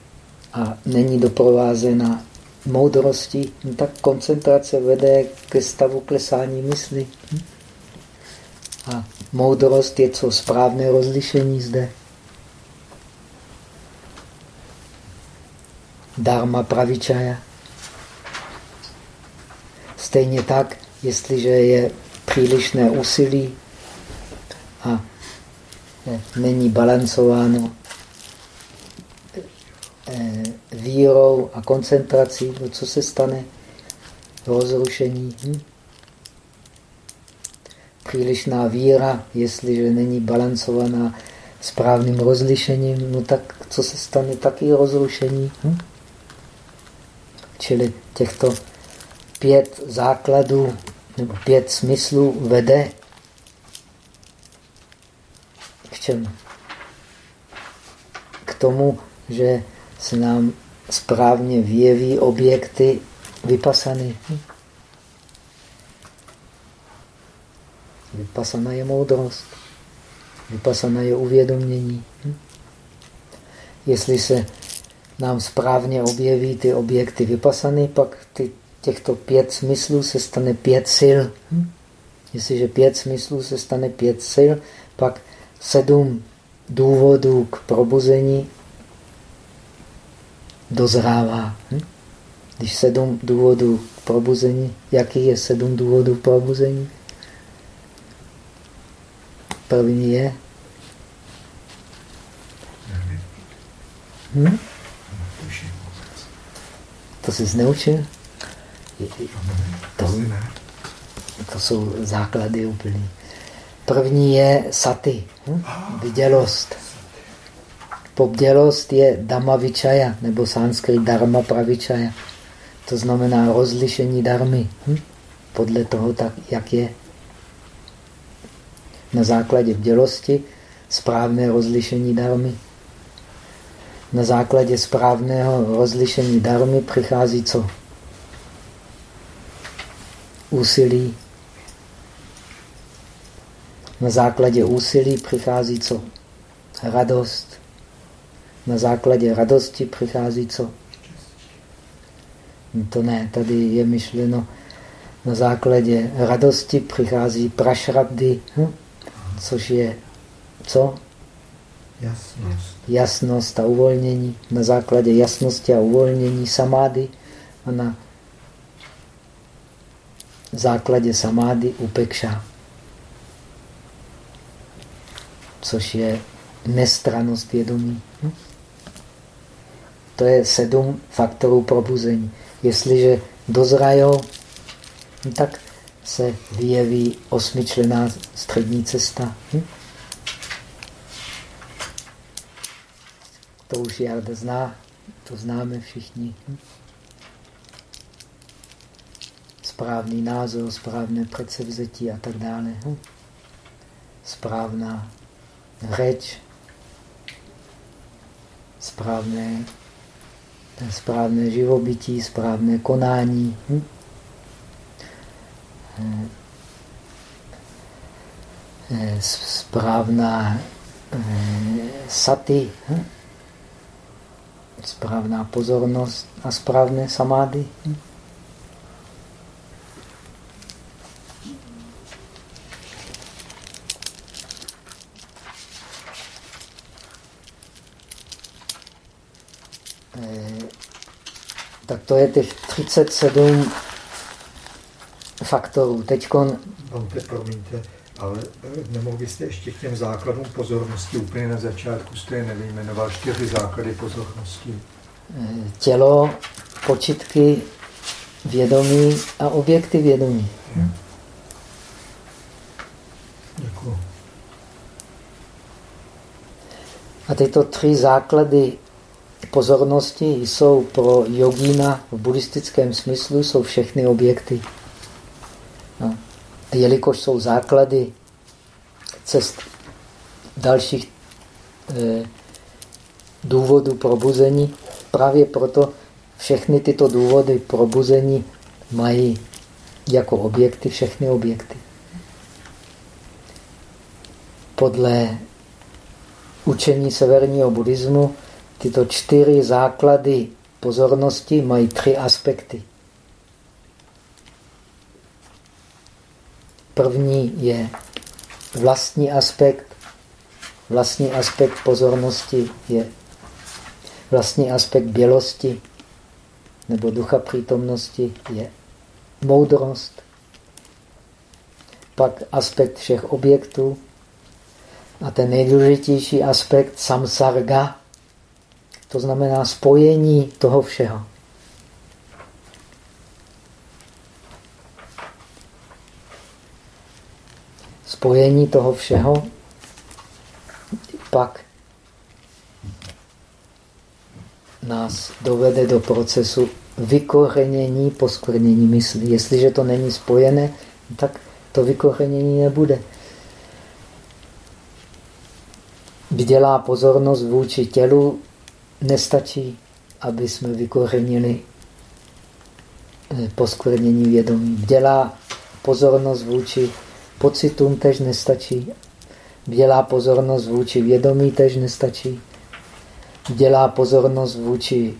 a není doprovázena moudrostí, no tak koncentrace vede ke stavu klesání mysli. A moudrost je co správné rozlišení zde. Dharma pravičaja. Stejně tak, jestliže je přílišné úsilí a není balancováno eh, vírou a koncentrací, no co se stane? Rozrušení. Hm? Přílišná víra, jestliže není balancovaná správným rozlišením, no tak co se stane? Taky rozrušení. Hm? Čili těchto pět základů nebo pět smyslů vede k čemu? K tomu, že se nám správně vyjeví objekty vypasany. Vypasana je moudrost. Vypasana je uvědomění. Jestli se nám správně objeví ty objekty vypasany, pak ty těchto pět smyslů se stane pět sil. Hm? Jestliže pět smyslů se stane pět sil, pak sedm důvodů k probuzení dozrává. Hm? Když sedm důvodů k probuzení, jaký je sedm důvodů k probuzení? První je hm? To jsi zneučil? To, to jsou základy úplný. První je saty, hm? vidělost. Pobdělost je dhamma vichaya, nebo sanskrit dharma pravichaya. To znamená rozlišení darmy. Hm? Podle toho, tak, jak je. Na základě bdělosti správné rozlišení darmy. Na základě správného rozlišení darmy přichází co? Úsilí. Na základě úsilí přichází co? Radost. Na základě radosti přichází co? To ne, tady je myšleno, na základě radosti přichází prašrabdy, hm? což je co? Jasnost. Jasnost a uvolnění. Na základě jasnosti a uvolnění samády a na základě samády upekša, což je nestranost vědomí. Hm? To je sedm faktorů probuzení. Jestliže dozrajou, no tak se vyjeví osmičlená střední cesta. Hm? To už Jarda zná, to známe všichni. Hm? Správný názor, správné předsevzetí a tak dále. Hm? Správná řeč, správné, správné živobytí, správné konání. Hm? Eh, eh, správná eh, saty, hm? správná pozornost a správné samády. Hm? Tak to je těch 37 faktorů. Teďkon... Promiňte, ale eh, nemohl byste ještě k těm základům pozornosti úplně na začátku jste je nevyjmenoval čtyři základy pozornosti. Eh, tělo, počitky, vědomí a objekty vědomí. Hm? Děkuji. A tyto tři základy pozornosti jsou pro jogína v buddhistickém smyslu jsou všechny objekty. No. Jelikož jsou základy cest dalších eh, důvodů probuzení, právě proto všechny tyto důvody probuzení mají jako objekty všechny objekty. Podle učení severního buddhismu tyto čtyři základy pozornosti mají tři aspekty. První je vlastní aspekt. Vlastní aspekt pozornosti je vlastní aspekt bělosti nebo ducha přítomnosti je moudrost. Pak aspekt všech objektů a ten nejdůležitější aspekt samsarga, to znamená spojení toho všeho. Spojení toho všeho pak nás dovede do procesu vykořenění poskvrnění mysli. Jestliže to není spojené, tak to vykořenění nebude. Bdělá pozornost vůči tělu nestačí, aby jsme vykořenili eh, poskvrnění vědomí. Bdělá pozornost vůči pocitům tež nestačí. Bdělá pozornost vůči vědomí tež nestačí. Bdělá pozornost vůči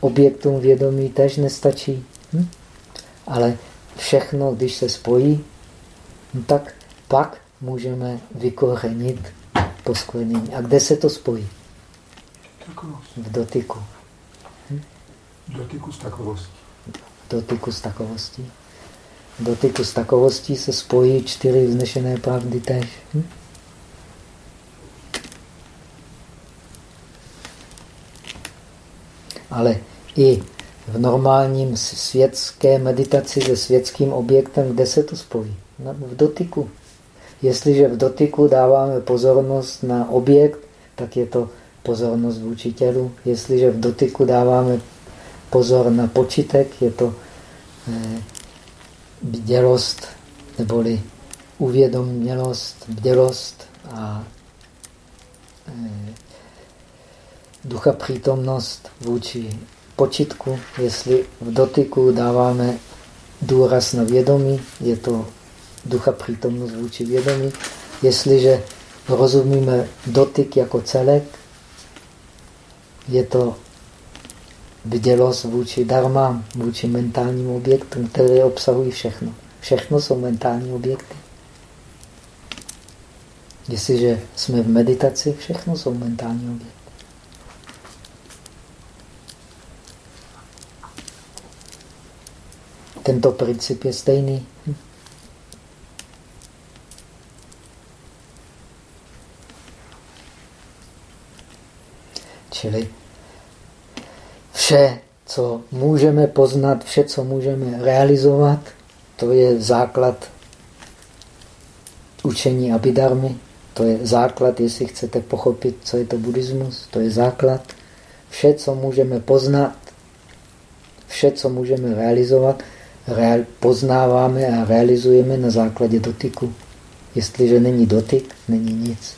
objektům vědomí tež nestačí. Hm? Ale všechno, když se spojí, no tak pak můžeme vykořenit poskvrnění. A kde se to spojí? V dotyku. Hm? Dotyku s takovostí. Dotyku s takovostí. Dotyku s takovostí se spojí čtyři vznešené pravdy tež. Hm? Ale i v normálním světské meditaci se světským objektem, kde se to spojí? V dotyku. Jestliže v dotyku dáváme pozornost na objekt, tak je to pozornost vůči tělu. Jestliže v dotyku dáváme pozor na počítek, je to eh, bdělost, neboli uvědomělost, bdělost a eh, ducha přítomnost vůči počitku. Jestli v dotyku dáváme důraz na vědomí, je to ducha přítomnost vůči vědomí. Jestliže rozumíme dotyk jako celek, je to bdělost vůči dharma, vůči mentálním objektům, které obsahují všechno. Všechno jsou mentální objekty. Jestliže jsme v meditaci, všechno jsou mentální objekty. Tento princip je stejný. Čili vše, co můžeme poznat, vše, co můžeme realizovat, to je základ učení abidarmy. To je základ, jestli chcete pochopit, co je to buddhismus, to je základ. Vše, co můžeme poznat, vše, co můžeme realizovat, real, poznáváme a realizujeme na základě dotyku. Jestliže není dotyk, není nic.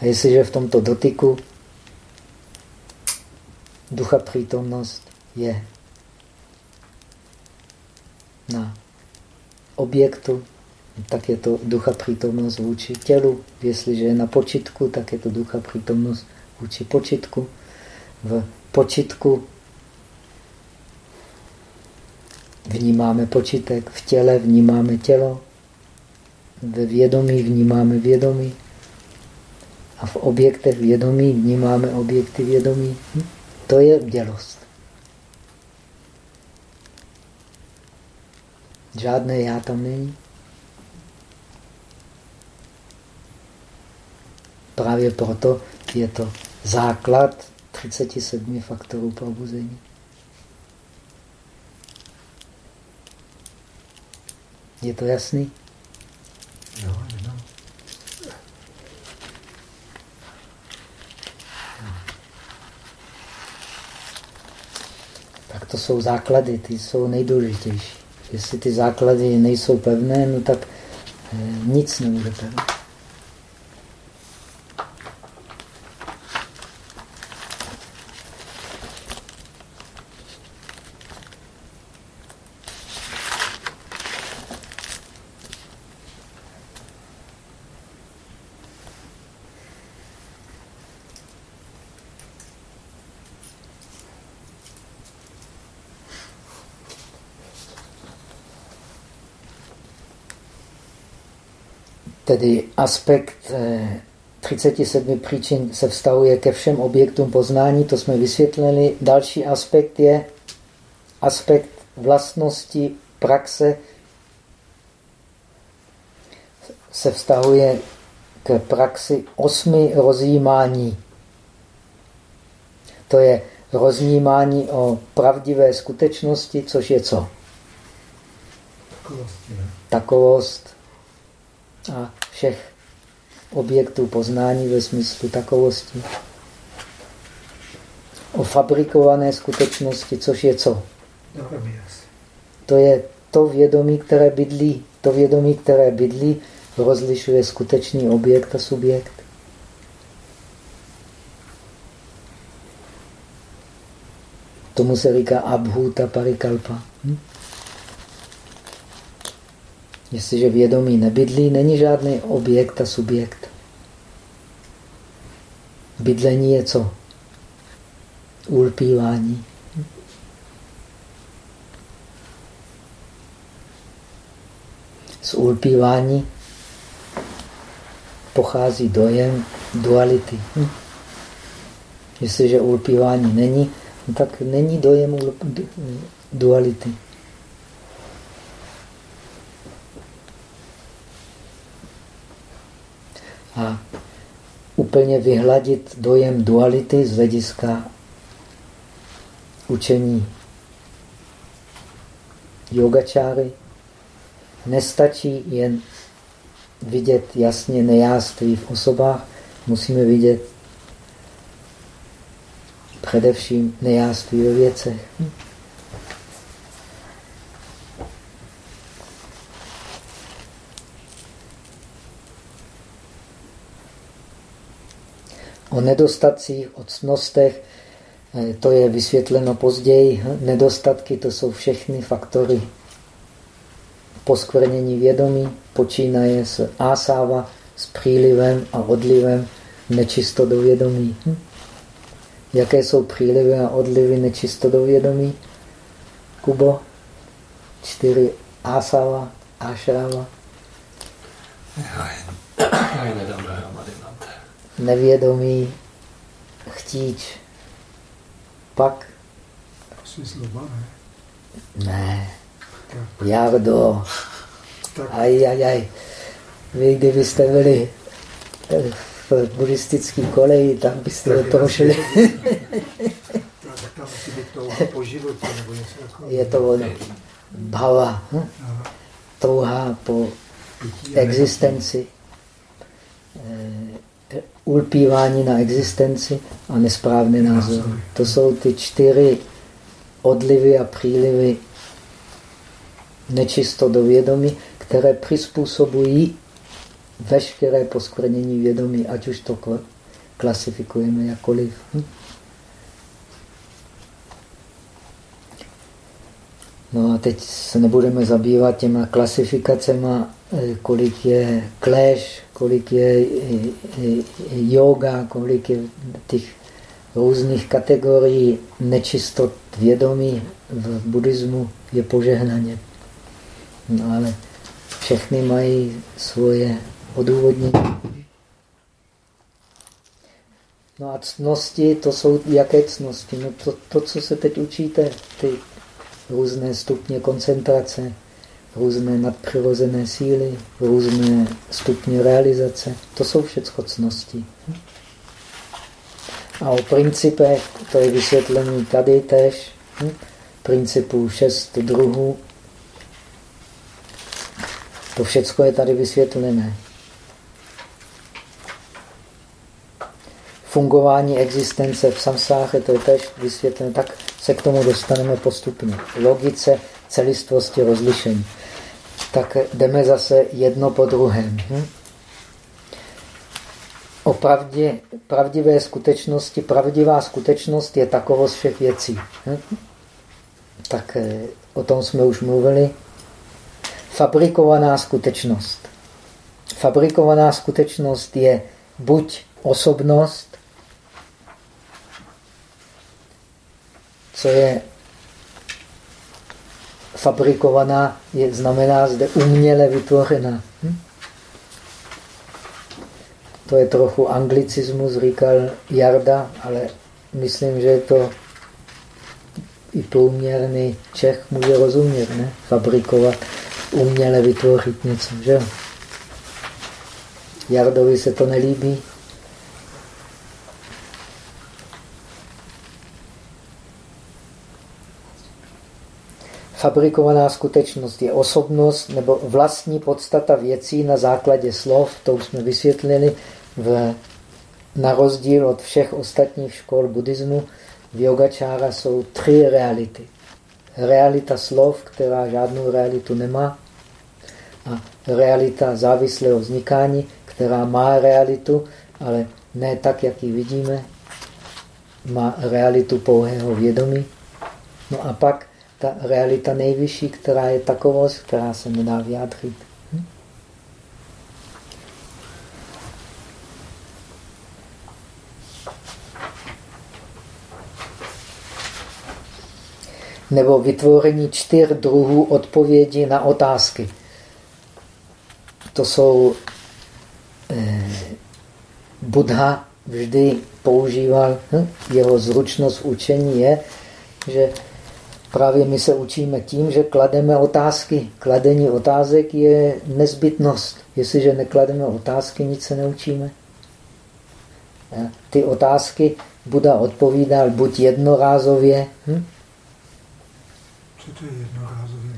A jestliže v tomto dotyku ducha přítomnost je na objektu, tak je to ducha přítomnost vůči tělu. Jestliže je na počitku, tak je to ducha přítomnost vůči počitku. V počitku vnímáme počítek, v těle vnímáme tělo, ve vědomí vnímáme vědomí a v objektech vědomí vnímáme objekty vědomí. Hm? To je bdělost. Žádné já tam není. Právě proto je to základ 37 faktorů probuzení. Je to jasný? Jo. To jsou základy, ty jsou nejdůležitější. Jestli ty základy nejsou pevné, no tak eh, nic nebude pevné. Tedy aspekt 37 eh, příčin se vztahuje ke všem objektům poznání, to jsme vysvětlili. Další aspekt je aspekt vlastnosti praxe se vztahuje k praxi osmi rozjímání. To je roznímání o pravdivé skutečnosti, což je co? Takovost. Takovost a všech objektů poznání ve smyslu takovosti. O fabrikované skutečnosti, což je co? To je to vědomí, které bydlí. To vědomí, které bydlí, rozlišuje skutečný objekt a subjekt. Tomu se říká abhuta parikalpa. Hm? Jestliže vědomí nebydlí, není žádný objekt a subjekt. Bydlení je co? Ulpívání. Z ulpívání pochází dojem duality. Hm? Jestliže ulpívání není, tak není dojem duality. A úplně vyhladit dojem duality z hlediska učení yogačáry. Nestačí jen vidět jasně nejáství v osobách, musíme vidět především nejáství ve věcech. O nedostatcích, o cnostech, eh, to je vysvětleno později. Nedostatky to jsou všechny faktory poskvrnění vědomí, počínaje s ásáva, s přílivem a odlivem nečisto do vědomí. Hm? Jaké jsou přílivy a odlivy nečisto do vědomí? Kubo? Čtyři ásáva, ášráva. Já já nevědomí, chtíč. Pak? Asi slova, ne? Ne. Jardo. Aj, aj, aj. Vy, kdybyste byli v buddhistické koleji, tam byste do toho šli. Je to ono. Bhava. Hm? Touha po existenci. Ulpívání na existenci a nesprávný názor. To jsou ty čtyři odlivy a přílivy nečisto do vědomí, které přizpůsobují veškeré poskvrnění vědomí, ať už to klasifikujeme jakoliv. Hm? No a teď se nebudeme zabývat těma klasifikacemi, eh, kolik je clash, kolik je eh, eh, yoga, kolik je těch různých kategorií nečistot vědomí v buddhismu je požehnaně. No ale všechny mají svoje odůvodnění. No a cnosti, to jsou jaké cnosti? No to, to, co se teď učíte, ty různé stupně koncentrace, různé nadpřirozené síly, různé stupně realizace. To jsou všechno cnosti. A o principech, to je vysvětlení tady tež, hm? principů šest druhů. To všechno je tady vysvětlené. Fungování existence v samsáře, to je tež vysvětlené, tak se k tomu dostaneme postupně. Logice, celistvosti, rozlišení. Tak jdeme zase jedno po druhém. Hm? O pravdě, pravdivé skutečnosti, pravdivá skutečnost je takovost všech věcí. Hm? Tak eh, o tom jsme už mluvili. Fabrikovaná skutečnost. Fabrikovaná skutečnost je buď osobnost, co je fabrikovaná, je, znamená zde uměle vytvořená. Hm? To je trochu anglicismus, říkal Jarda, ale myslím, že to i průměrný Čech může rozumět, ne? Fabrikovat, uměle vytvořit něco, že Jardovi se to nelíbí. Fabrikovaná skutečnost je osobnost nebo vlastní podstata věcí na základě slov, to už jsme vysvětlili, v, na rozdíl od všech ostatních škol buddhismu, v yogačára jsou tři reality. Realita slov, která žádnou realitu nemá, a realita závislého vznikání, která má realitu, ale ne tak, jak ji vidíme, má realitu pouhého vědomí. No a pak ta realita nejvyšší, která je takovost, která se nedá vyjádřit. Hm? Nebo vytvoření čtyř druhů odpovědi na otázky. To jsou eh, Buddha vždy používal, hm? jeho zručnost v učení je, že Právě my se učíme tím, že klademe otázky. Kladení otázek je nezbytnost. Jestliže neklademe otázky, nic se neučíme. Ty otázky Buda odpovídal buď jednorázově. Hm? Co to je jednorázově?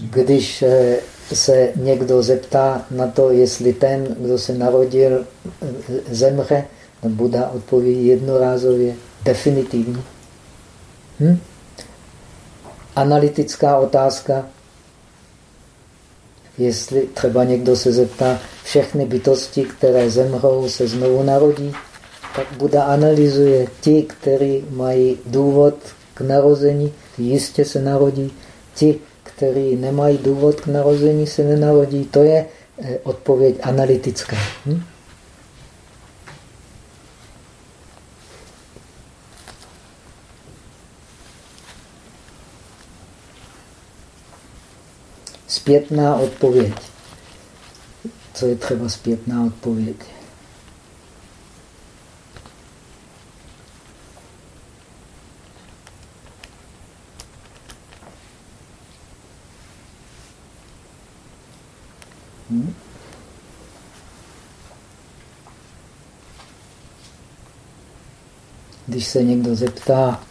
Když eh, se někdo zeptá na to, jestli ten, kdo se narodil, eh, zemře, Buda odpoví jednorázově, definitivně. Hm? Analytická otázka. Jestli třeba někdo se zeptá, všechny bytosti, které zemřou, se znovu narodí, tak Buda analyzuje ti, kteří mají důvod k narození, jistě se narodí. Ti, kteří nemají důvod k narození, se nenarodí. To je eh, odpověď analytická. Hm? Zpětná odpověď. Co je třeba zpětná odpověď? Hmm? Když se někdo zeptá,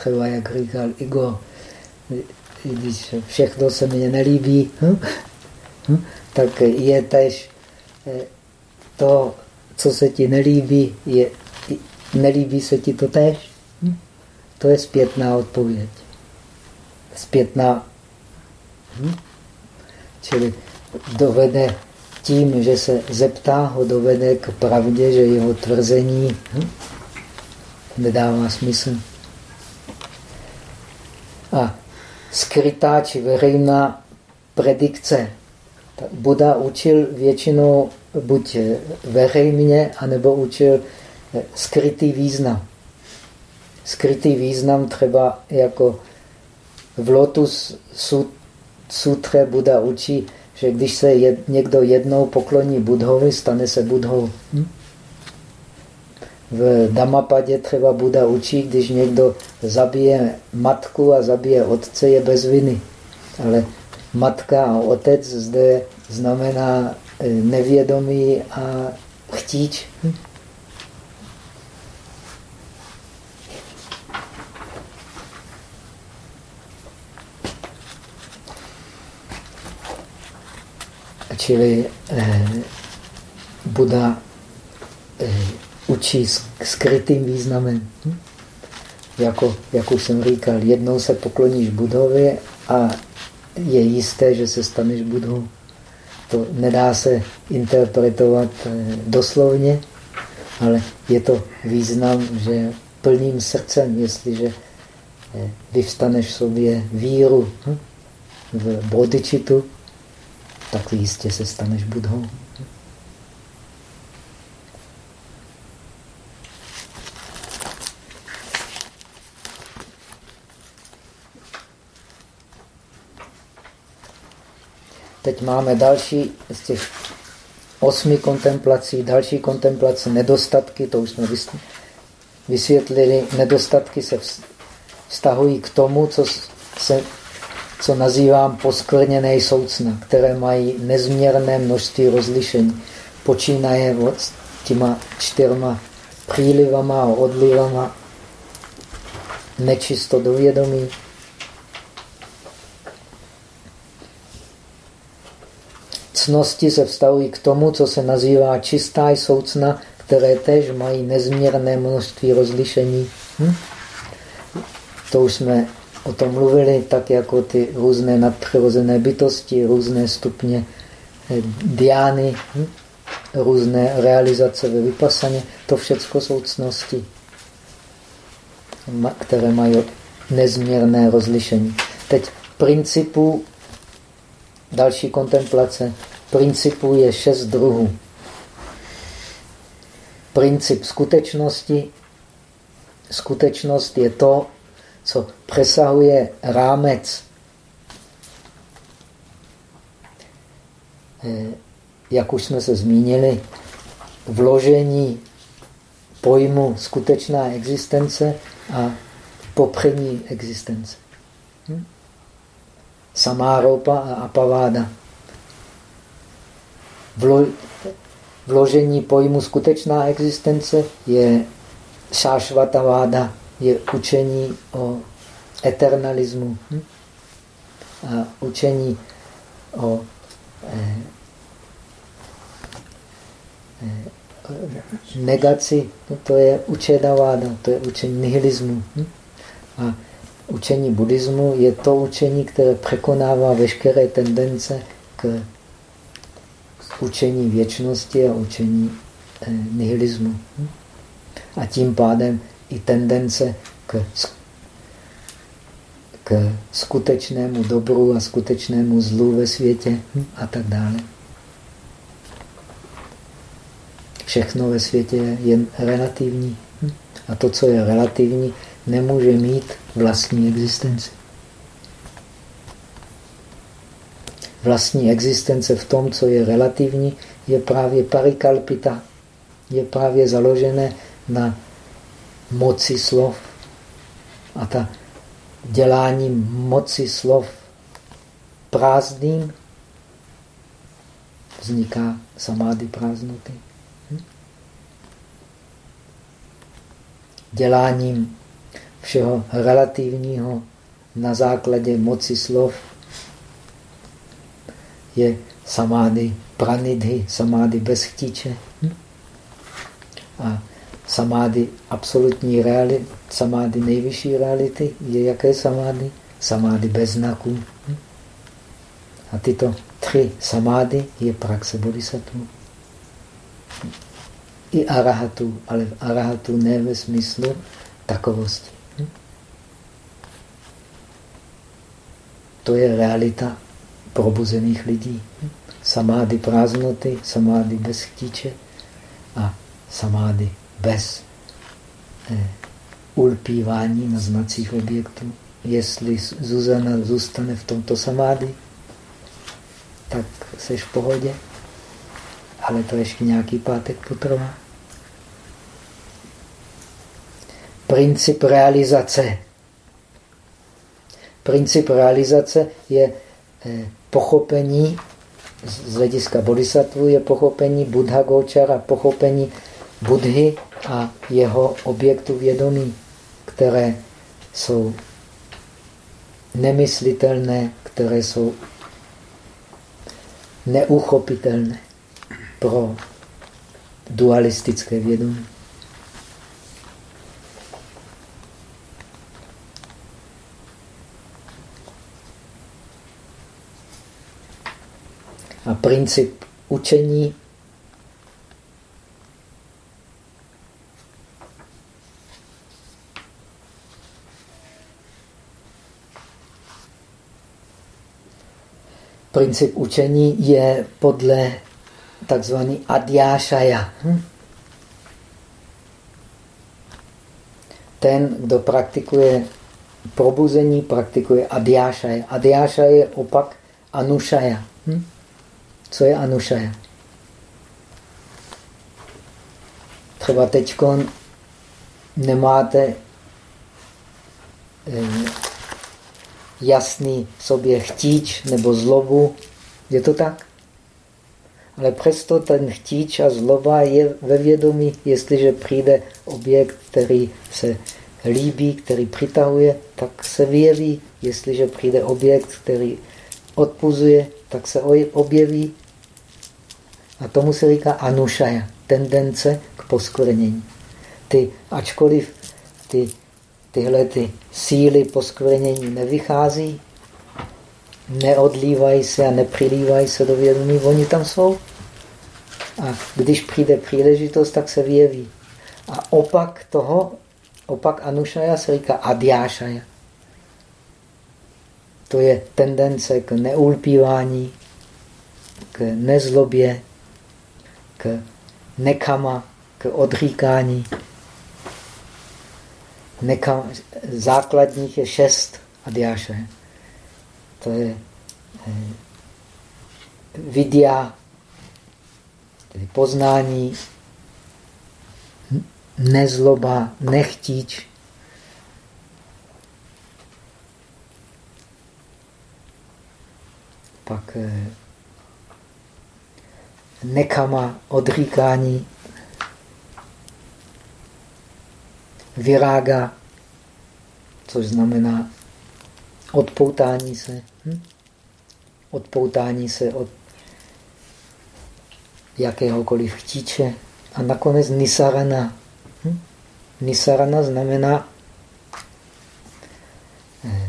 třeba jak říkal Igor, když všechno se mně nelíbí, hm? Hm? tak je tež eh, to, co se ti nelíbí, je, nelíbí se ti to tež. Hm? To je zpětná odpověď. Zpětná. Čili dovede tím, že se zeptá, ho dovede k pravdě, že jeho tvrzení nedává smysl a skrytá či veřejná predikce. Buda učil většinou buď veřejně, anebo učil skrytý význam. Skrytý význam třeba jako v Lotus sutře Buda učí, že když se někdo jednou pokloní Budhovi, stane se Budhou. Hm? V Damapadě třeba Buda učí, když někdo zabije matku a zabije otce, je bez viny. Ale matka a otec zde znamená eh, nevědomí a chtíč. Čili eh, Buda eh, učí skrytým významem. Hm? Jako, jak už jsem říkal, jednou se pokloníš Budovi a je jisté, že se staneš Budhou. To nedá se interpretovat eh, doslovně, ale je to význam, že plným srdcem, jestliže eh, vyvstaneš v sobě víru hm, v bodičitu, tak jistě se staneš Budhou. Teď máme další z těch osmi kontemplací, další kontemplace, nedostatky, to už jsme vysvětlili. Nedostatky se vztahují k tomu, co, se, co nazývám poskvrněné soucna, které mají nezměrné množství rozlišení. Počínaje od těma čtyřma přílivama a odlivama nečisto do vědomí, Cnosti se vztahují k tomu, co se nazývá čistá soucna, které tež mají nezměrné množství rozlišení. Hm? To už jsme o tom mluvili, tak jako ty různé nadpřirozené bytosti, různé stupně eh, diány, hm? různé realizace ve vypasaně. To všechno jsou cnosti, které mají nezměrné rozlišení. Teď principu další kontemplace principů je šest druhů. Princip skutečnosti. Skutečnost je to, co přesahuje rámec, eh, jak už jsme se zmínili, vložení pojmu skutečná existence a popřední existence. Hm? Samáropa a apaváda vlo, vložení pojmu skutečná existence je váda, je učení o eternalismu hm? a učení o eh, eh, negaci, no to je váda, to je učení nihilismu. Hm? A učení buddhismu je to učení, které překonává veškeré tendence k učení věčnosti a učení eh, nihilismu. A tím pádem i tendence k, k skutečnému dobru a skutečnému zlu ve světě a tak dále. Všechno ve světě je jen relativní. A to, co je relativní, nemůže mít vlastní existenci. vlastní existence v tom, co je relativní, je právě parikalpita. Je právě založené na moci slov. A ta dělání moci slov prázdným vzniká samády prázdnoty. Hm? Děláním všeho relativního na základě moci slov je samády pranidhy, samády bez chtíče. Hm? A samády absolutní reality, samády nejvyšší reality je jaké samády? Samády bez znaků. Hm? A tyto tři samády je praxe bodhisattva. I arahatu, ale v arahatu ne ve smyslu takovosti. To je realita probuzených lidí. Samády prázdnoty, samády bez chtíče a samády bez eh, ulpívání na znacích objektů. Jestli Zuzana zůstane v tomto samády, tak seš v pohodě, ale to ještě nějaký pátek potrvá. Princip realizace. Princip realizace je eh, pochopení z hlediska bodhisattva je pochopení Buddha Gočara, pochopení Budhy a jeho objektu vědomí, které jsou nemyslitelné, které jsou neuchopitelné pro dualistické vědomí. Princip učení princip učení je podle takzvaný adjášaja. Hm? Ten, kdo praktikuje probuzení, praktikuje adjášaja. Adjášaja je opak anušaja. Hm? Co je anušaja? Třeba teď nemáte eh, jasný sobě chtíč nebo zlobu. Je to tak? Ale přesto ten chtíč a zloba je ve vědomí, jestliže přijde objekt, který se líbí, který přitahuje, tak se vyjeví. Jestliže přijde objekt, který odpuzuje, tak se objeví. A tomu se říká anušaja, tendence k poskvrnění. Ty, ačkoliv ty tyhle ty síly poskvrnění nevychází, neodlívají se a nepřilívají se do vědomí, oni tam jsou. A když přijde příležitost, tak se vyjeví. A opak toho, opak Anušaja se říká Adjášaja. To je tendence k neulpívání, k nezlobě, k nekama, k odříkání, nekam, základních je šest adjáše. To je eh, tedy poznání, nezloba, nechtíč, pak eh, nekama, odříkání, virága, což znamená odpoutání se. Hm? Odpoutání se od jakéhokoliv chtíče. A nakonec nisarana. Hm? Nisarana znamená eh,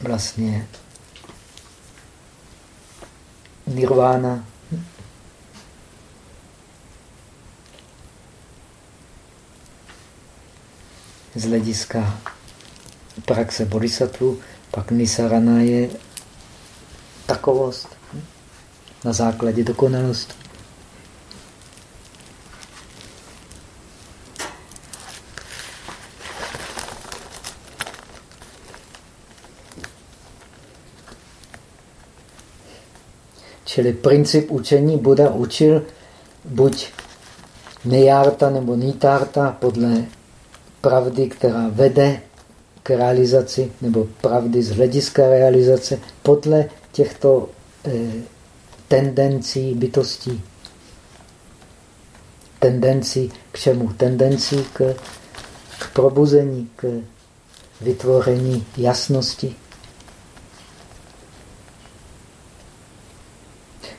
vlastně nirvana. z hlediska praxe bodhisattva, pak nisarana je takovost na základě dokonalosti. Čili princip učení Buda učil buď nejárta nebo nítárta podle pravdy, která vede k realizaci, nebo pravdy z hlediska realizace podle těchto eh, tendencí bytostí. Tendencí k čemu? Tendencí k, k probuzení, k vytvoření jasnosti.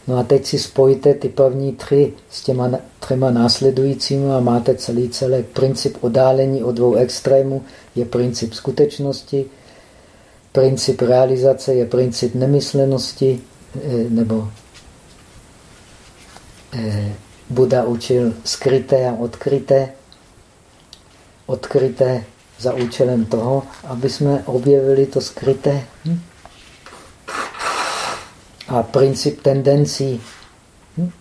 No a teď si spojte ty první tři s těma třema následujícími a máte celý celé princip odálení od dvou extrémů je princip skutečnosti, princip realizace je princip nemyslenosti, eh, nebo eh, Buda učil skryté a odkryté. Odkryté za účelem toho, aby jsme objevili to skryté. Hm? A princip tendencí. Hm?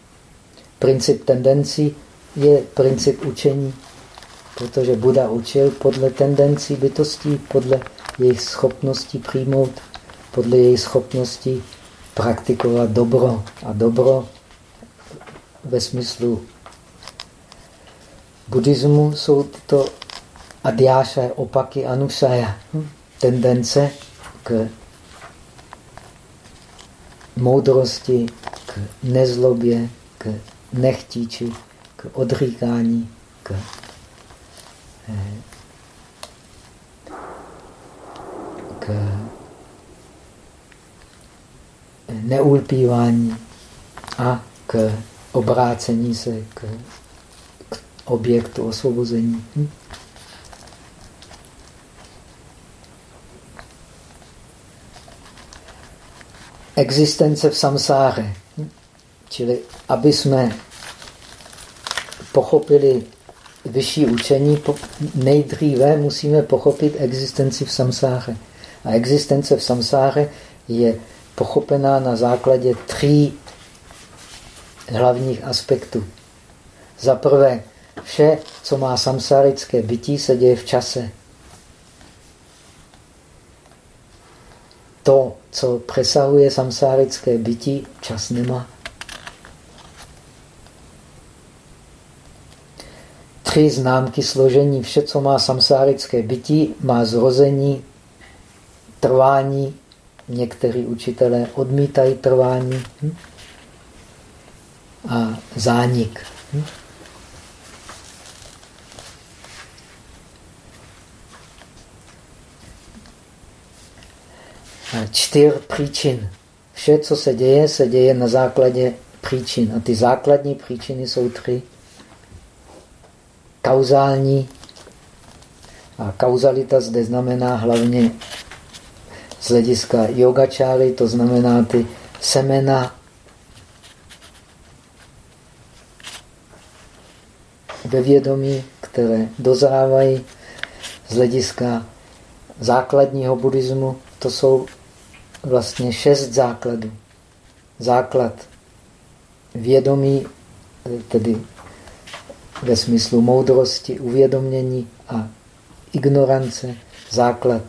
Princip tendencí je princip učení, protože Buda učil podle tendencí bytostí, podle jejich schopností přijmout, podle jejich schopností praktikovat dobro. A dobro ve smyslu buddhismu jsou tyto adjáša, opaky anusaja, hm? tendence k moudrosti, k nezlobě, k nechtíči, k odříkání, k eh, neulpívání a k obrácení se k, k objektu osvobození. Hm? Existence v samsáře. Čili aby jsme pochopili vyšší učení, nejdříve musíme pochopit existenci v samsáře. A existence v samsáře je pochopená na základě tří hlavních aspektů. Za prvé, vše, co má samsárické bytí, se děje v čase. To, co přesahuje samsárické bytí, čas nemá. Tři známky složení. Vše, co má samsárické bytí, má zrození, trvání. Někteří učitelé odmítají trvání. Hm? a zánik. Čtyř příčin. Vše, co se děje, se děje na základě příčin. A ty základní příčiny jsou tři. Kauzální. A kauzalita zde znamená hlavně z hlediska yogačáry, to znamená ty semena ve vědomí, které dozrávají z hlediska základního buddhismu. To jsou vlastně šest základů. Základ vědomí, tedy ve smyslu moudrosti, uvědomění a ignorance, základ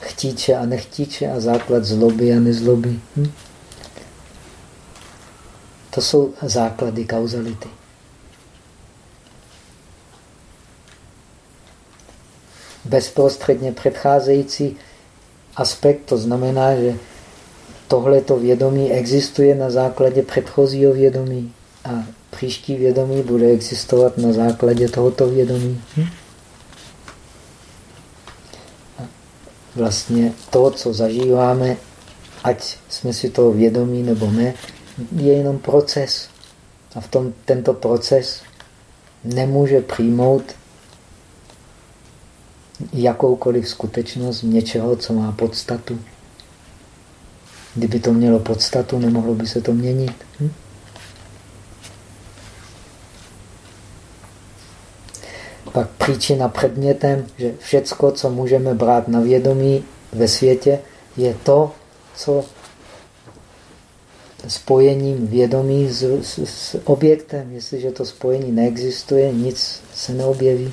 chtíče a nechtíče a základ zloby a nezloby. Hm? To jsou základy kauzality. bezprostředně předcházející aspekt, to znamená, že tohleto vědomí existuje na základě předchozího vědomí a příští vědomí bude existovat na základě tohoto vědomí. Hm? Vlastně to, co zažíváme, ať jsme si toho vědomí nebo ne, je jenom proces. A v tom tento proces nemůže přijmout jakoukoliv skutečnost něčeho, co má podstatu. Kdyby to mělo podstatu, nemohlo by se to měnit. Hm? Pak příčina předmětem, že všecko, co můžeme brát na vědomí ve světě, je to, co spojením vědomí s, s, s objektem. Jestliže to spojení neexistuje, nic se neobjeví.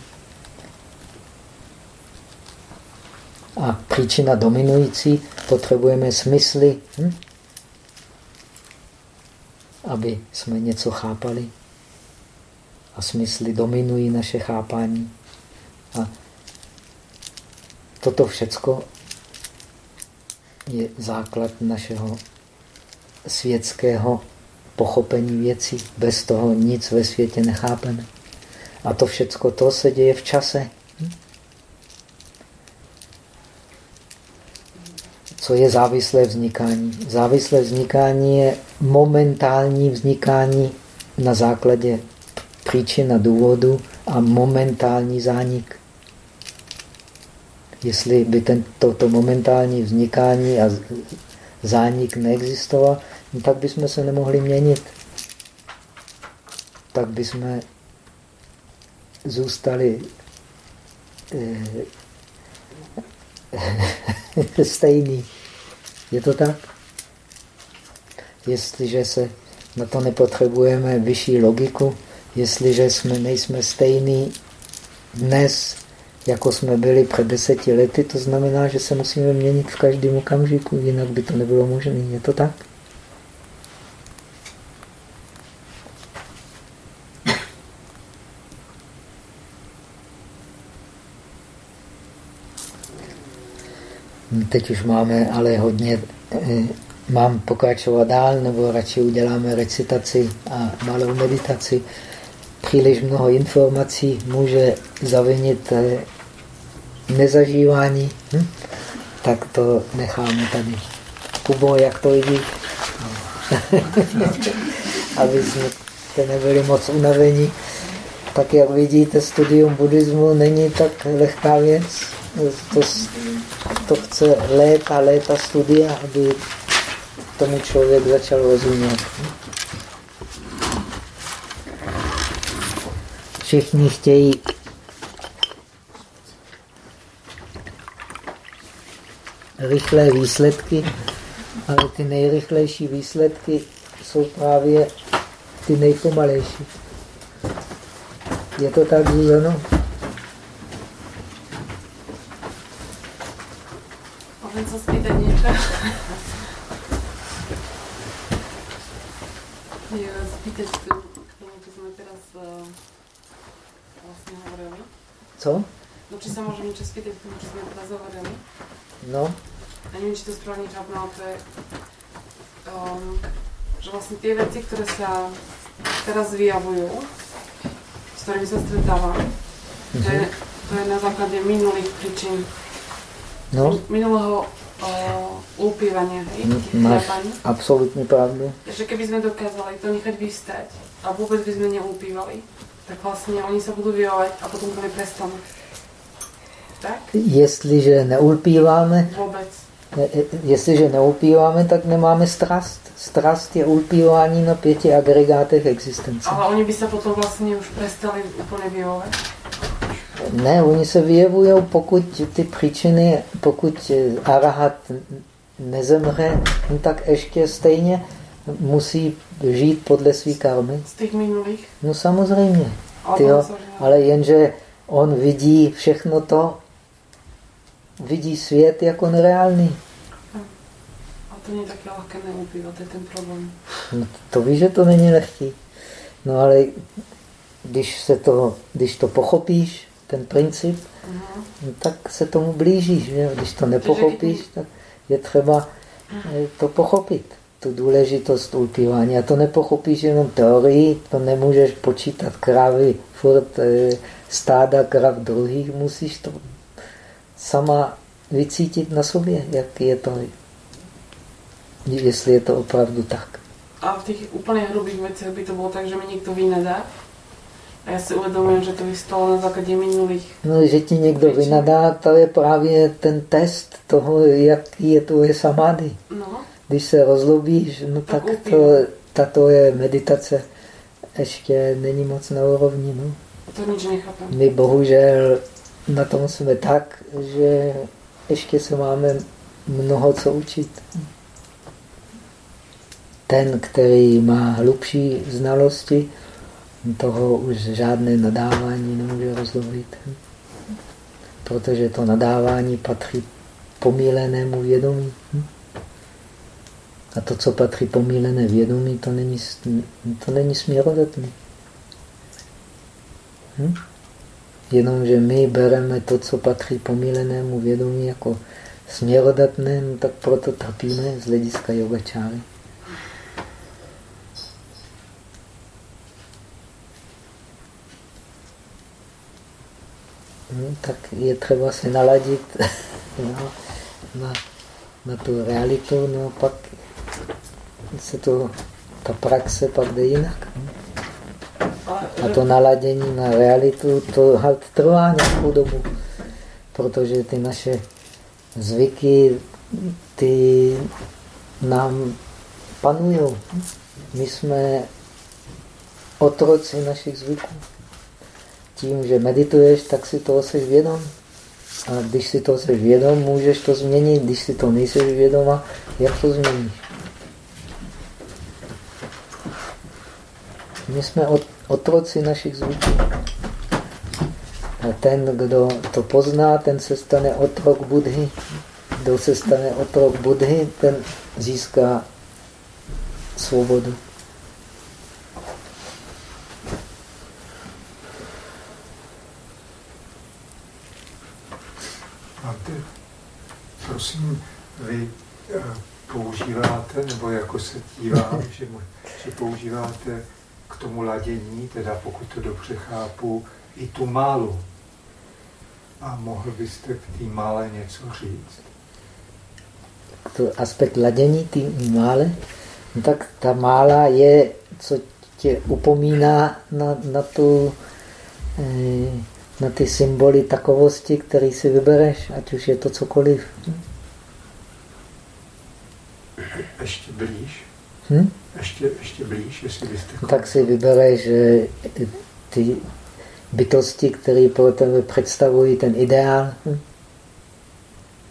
A příčina dominující, potřebujeme smysly, hm? aby jsme něco chápali. A smysly dominují naše chápání. A toto všecko je základ našeho světského pochopení věcí. Bez toho nic ve světě nechápeme. A to všecko to se děje v čase. Co je závislé vznikání. Závislé vznikání je momentální vznikání na základě příčin a důvodu a momentální zánik. Jestli by toto momentální vznikání a zánik neexistoval, no tak bychom se nemohli měnit. Tak bychom zůstali eh, stejný. Je to tak? Jestliže se na to nepotřebujeme vyšší logiku, jestliže jsme nejsme stejný dnes, jako jsme byli před deseti lety, to znamená, že se musíme měnit v každém okamžiku, jinak by to nebylo možné. Je to tak? Teď už máme ale hodně, eh, mám pokračovat dál, nebo radši uděláme recitaci a malou meditaci. Příliš mnoho informací může zavinit eh, nezažívání, hm? tak to necháme tady. Kubo, jak to vidí? Aby jsme nebyli moc unavení. Tak jak vidíte, studium buddhismu není tak lehká věc. To, to chce léta, léta studia, aby tomu člověk začal rozumět. Všichni chtějí rychlé výsledky, ale ty nejrychlejší výsledky jsou právě ty nejpomalejší. Je to tak, Zuzano? Můžem se spýtat něco? Spýtat k tomu, co jsme teraz uh, vlastně hovorili. Co? No, spýtať k tomu, čo sme teraz hovorili? No. A neviem, či to správne chápem, ale to je, um, že vlastne tie veci, ktoré sa teraz vyjavujú, s ktorými sa stretávam, mm-hmm. to, je, Mhm. to je na základe minulých príčin. No, Minulého uh, ulpívania, hej? máš absolutní pravdu. Že keby sme dokázali to nechať vystať a vôbec by sme neulpívali, tak vlastne oni sa budú vyjovať a potom to neprestanú. Tak? Jestliže neulpíváme, Vôbec. ne- jestliže neulpíváme, tak nemáme strast. Strast je ulpívání na pěti agregátech existence. Ale oni by sa potom vlastne už prestali úplne vyjovať. Ne, oni se vyjevují, pokud ty příčiny, pokud arahat nezemře, no tak ještě stejně musí žít podle své karmy. Z tých minulých. No samozřejmě. Tyjo, ale jenže on vidí všechno to, vidí svět jako nereálný. A to také ľahké neupívať, to je ten problém. No, to víš, že to není lehký. No ale když, se to, když to pochopíš, ten princip, Uh-huh. no, tak se tomu blížíš. Že? Když to nepochopíš, tak je třeba eh, to pochopit. Tu důležitost ulpívání. A to nepochopíš jenom teorii, to nemůžeš počítat krávy, furt eh, stáda krav druhých, musíš to sama vycítit na sobě, jak je to, jestli je to opravdu tak. A v tých úplne hrubých veciach by to bolo tak, že mi niekto vynadá. A ja si uvedomujem, že to vystalo na základe minulých. No, že ti někdo vynadá, to je právě ten test toho, jaký je tvoje samády. No, Když se rozlobíš, no Tak tak to, tato je meditace ještě není moc na úrovni. No. to nič nechápem. My bohužel na tom jsme tak, že ještě se máme mnoho co učit. Ten, který má hlubší znalosti, toho už žádné nadávání nemůže rozlovit. Protože to nadávání patří pomílenému vědomí. A to, co patří pomílené vědomí, to není, to není směrodatný. Hm? Jenomže my bereme to, co patří pomílenému vědomí jako směrodatné, no tak proto trpíme z hlediska yogačáry. No, tak je třeba se naladit no, na, na tu realitu, no pak se to, ta praxe pak jde jinak. No. A to naladění na realitu, to trvá nějakou dobu, protože ty naše zvyky, ty nám panují. My jsme otroci našich zvyků. Tím, že medituješ, tak si toho jsi vědom. A když si toho jsi vědom, můžeš to změnit. Když si to nejsi vědoma, jak to změníš? My jsme otroci našich zvyků. A ten, kdo to pozná, ten se stane otrok Budhy. Kdo se stane otrok Budhy, ten získá svobodu. Máte, prosím, vy eh, používáte, nebo jako se dívám, že, že používáte k tomu ladění, teda pokud to dobře chápu, i tu málu. A mohl byste k té mále něco říct? To aspekt ladění, ty mále, No tak ta mála je, co tě upomíná na, na, tu, eh, na ty symboly takovosti, který si vybereš, ať už je to cokoliv. Ještě blíž. Hm? Ještě, ještě blíž, jestli byste... No tak si vybereš že ty bytosti, které pro tebe představují ten ideál.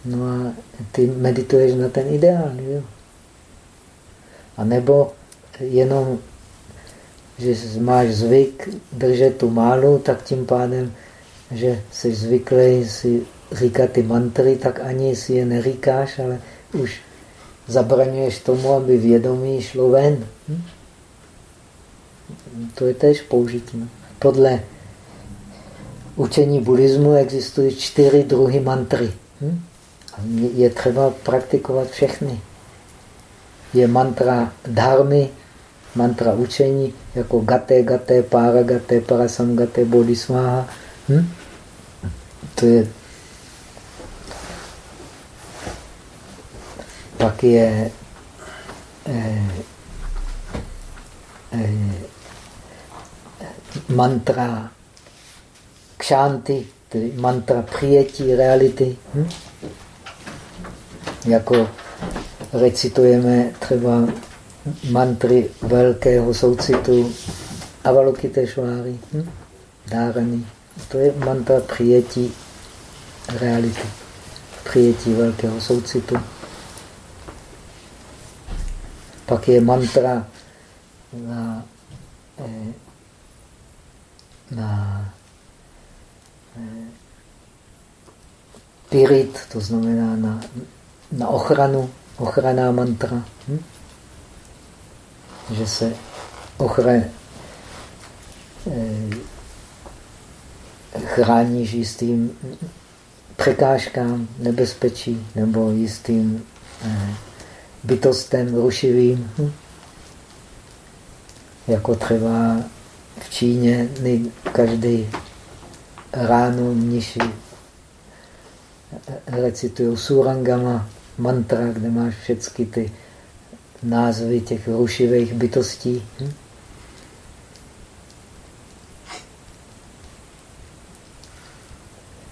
No a ty medituješ na ten ideál. Jo? A nebo jenom, že máš zvyk držet tu málu, tak tím pádem, že jsi zvyklý si říkat ty mantry, tak ani si je neříkáš, ale už zabraňuješ tomu, aby vědomí šlo ven. Hm? To je tež použití. Podle učení buddhismu existují čtyři druhy mantry. Hm? Je třeba praktikovat všechny. Je mantra dharmy, mantra učení, jako gaté, gaté, para gaté, parasam gaté. Hm? To je pak je eh, eh, mantra kšanty, tedy mantra přijetí reality. Hm? Jako recitujeme třeba mantry velkého soucitu Avalokiteshváry, hm? Dárany. To je mantra přijetí reality, přijetí velkého soucitu. Pak je mantra na, eh, na eh, pirit, to znamená na, na ochranu, ochraná mantra. Hm? Že se ochran, eh, chráníš jistým překážkám, nebezpečí nebo jistým eh, bytostem rušivým. Hm? Jako třeba v Číně každý ráno mniši recitují surangama mantra, kde máš všechny ty názvy těch rušivých bytostí. Hm?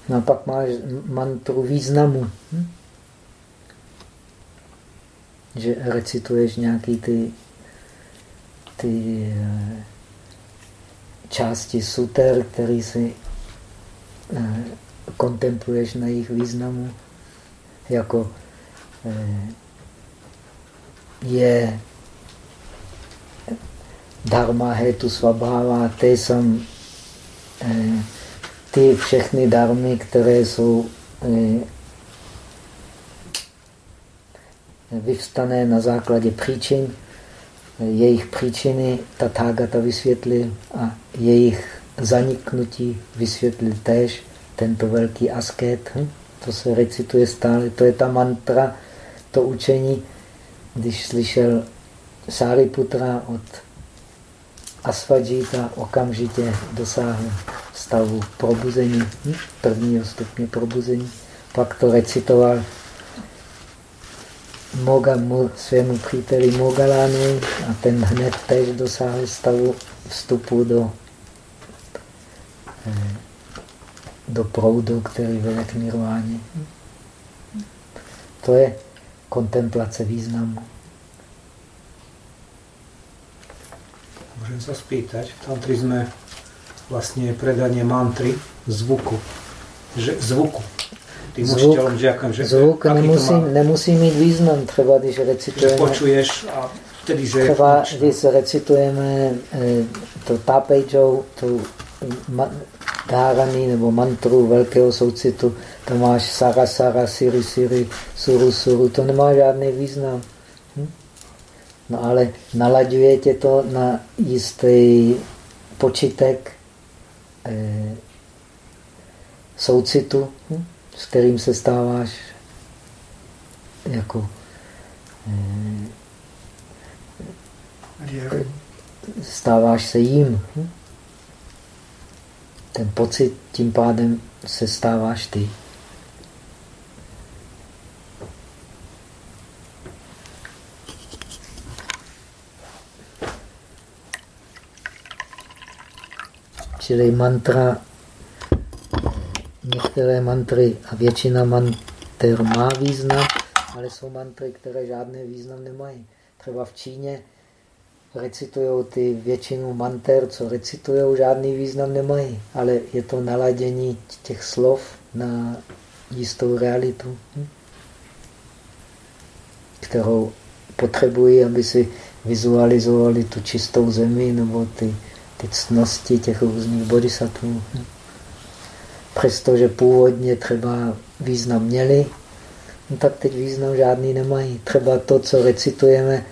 No a pak máš mantru významu. Hm? Že recituješ nějaký ty, ty eh, části suter, který si eh, kontempluješ na jejich významu. Jako eh, je dharma hetu svabhava, ty jsem ty všechny darmy, které jsou eh, vyvstané na základě příčin, jejich příčiny Tathagata vysvětlil a jejich zaniknutí vysvětlil též tento velký asket. Hm? To se recituje stále, to je ta mantra, to učení, když slyšel Sariputra od Asvajita okamžitě dosáhl stavu probuzení, hm? prvního stupně probuzení. Pak to recitoval Moga, mu, svému příteli Mogalánu a ten hned tež dosáhl stavu vstupu do, eh, do proudu, který vede k nirváně. To je kontemplace významu. Môžem sa spýtať, v tantri sme vlastne predanie mantry zvuku. Že, zvuku. Tým zvuk, učiteľom žiakom, že zvuk nemusí, má... nemusí mít význam, třeba když recitujeme... Že počuješ a vtedy, že... Třeba když recitujeme eh, to Tapejčou, tu dárany nebo mantru velkého soucitu, to máš Sara, Sara, Siri, Siri, Suru, Suru, to nemá žádný význam. No ale nalaďuje tě to na jistý počitek eh, soucitu, hm? s kterým se stáváš jako eh, stáváš se jím. Ten pocit, tím pádem se stáváš ty. Čili mantra některé mantry a většina mantr má význam, ale jsou mantry, které žádný význam nemají. Třeba v Číně recitují ty většinu manter, co recitují, žádný význam nemají, ale je to naladění těch slov na jistou realitu, hm? kterou potřebují, aby si vizualizovali tu čistou zemi nebo ty, ty ctnosti těch různých bodhisattvů. Hm? Přestože původně třeba význam měli, no tak teď význam žádný nemají. Třeba to, co recitujeme,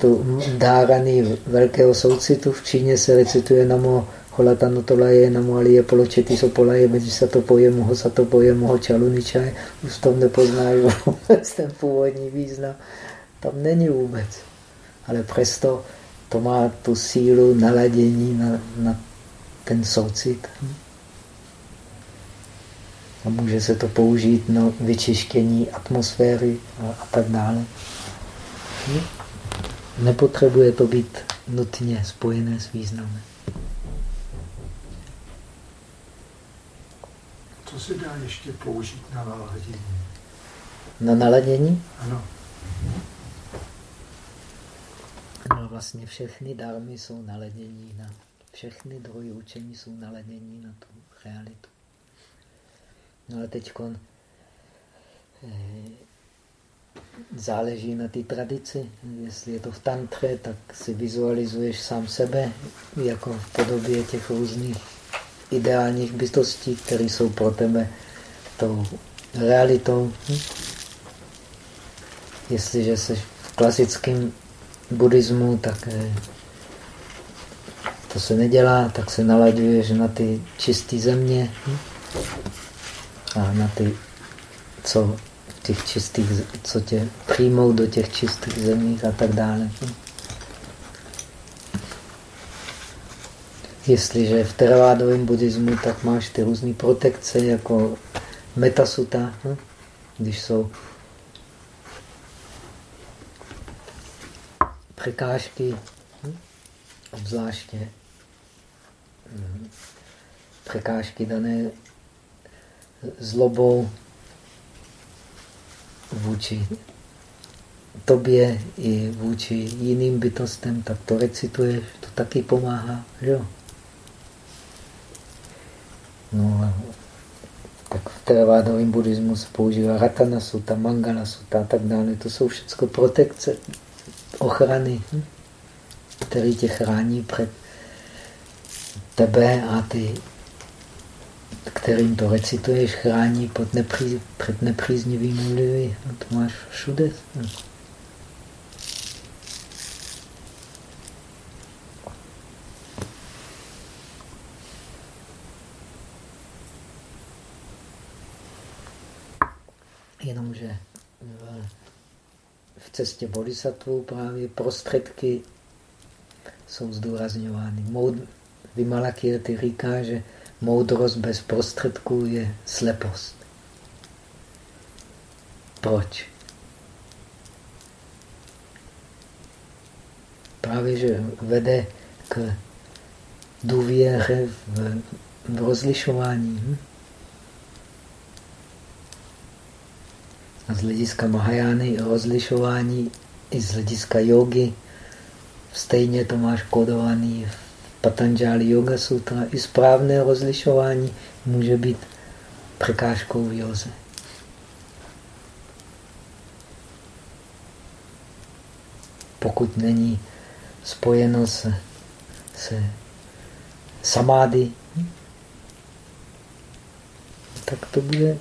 tu dárany velkého soucitu v Číně se recituje namo Holatano tolaje, namo aliye poločety sopolaje, mezi se to poje, moho sa to poje, moho čaluničaj. Už tom nepoznáš vůbec ten původní význam. Tam není vůbec. Ale přesto to má tu sílu naladění na, na ten soucit. A může se to použít na vyčištění atmosféry a, a tak dále. Hm? Nepotřebuje to být nutně spojené s významem. Co se dá ještě použít na naladění? Na naladění? Ano. No vlastně všechny darmy jsou naladění na všechny druhy učení jsou naladění na tu realitu. No ale teď eh, záleží na té tradici. Jestli je to v tantře, tak si vizualizuješ sám sebe jako v podobě těch různých ideálních bytostí, které jsou pro tebe tou realitou. Jestliže jsi v klasickém buddhismu, tak eh, to se nedělá, tak se nalaďuješ na ty čisté země a na ty, co těch čistých, co tě přijmou do těch čistých zemí a tak dále. Jestliže v teravádovém buddhismu, tak máš ty různé protekce, jako metasuta, hm? když jsou překážky, hm? obzvláště hm? překážky dané zlobou, vůči tobě i vůči jiným bytostem, tak to recituješ, to taky pomáhá. Jo? No a tak v teravádovém buddhismu se používá ratana suta, mangala suta a tak dále. To jsou všechno protekce, ochrany, hm? které tě chrání před tebe a ty kterým to recituješ, chrání pod nepří, před nepříznivými vlivy. No to máš všude. Jenomže v cestě bodhisattva právě prostředky jsou zdůrazňovány. Vimalakirti říká, že Moudrost bez prostředků je slepost. Proč? Právě, že vede k důvěře v, v rozlišování. Hm? A z hlediska Mahajány rozlišování i z hlediska jogy stejně to máš kodovaný v Patanjali Yoga Sutra, i správné rozlišování může být překážkou v józe. Pokud není spojeno se, se samády, tak to bude,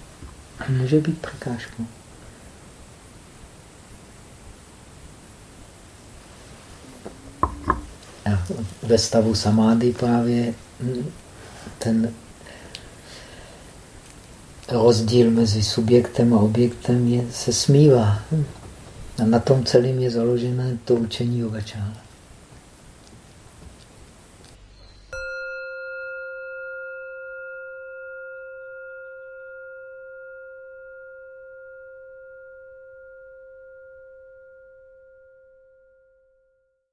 může být překážkou. Ve stavu samády právě ten rozdíl mezi subjektem a objektem je, se smívá. A na tom celém je založené to učení yogačála.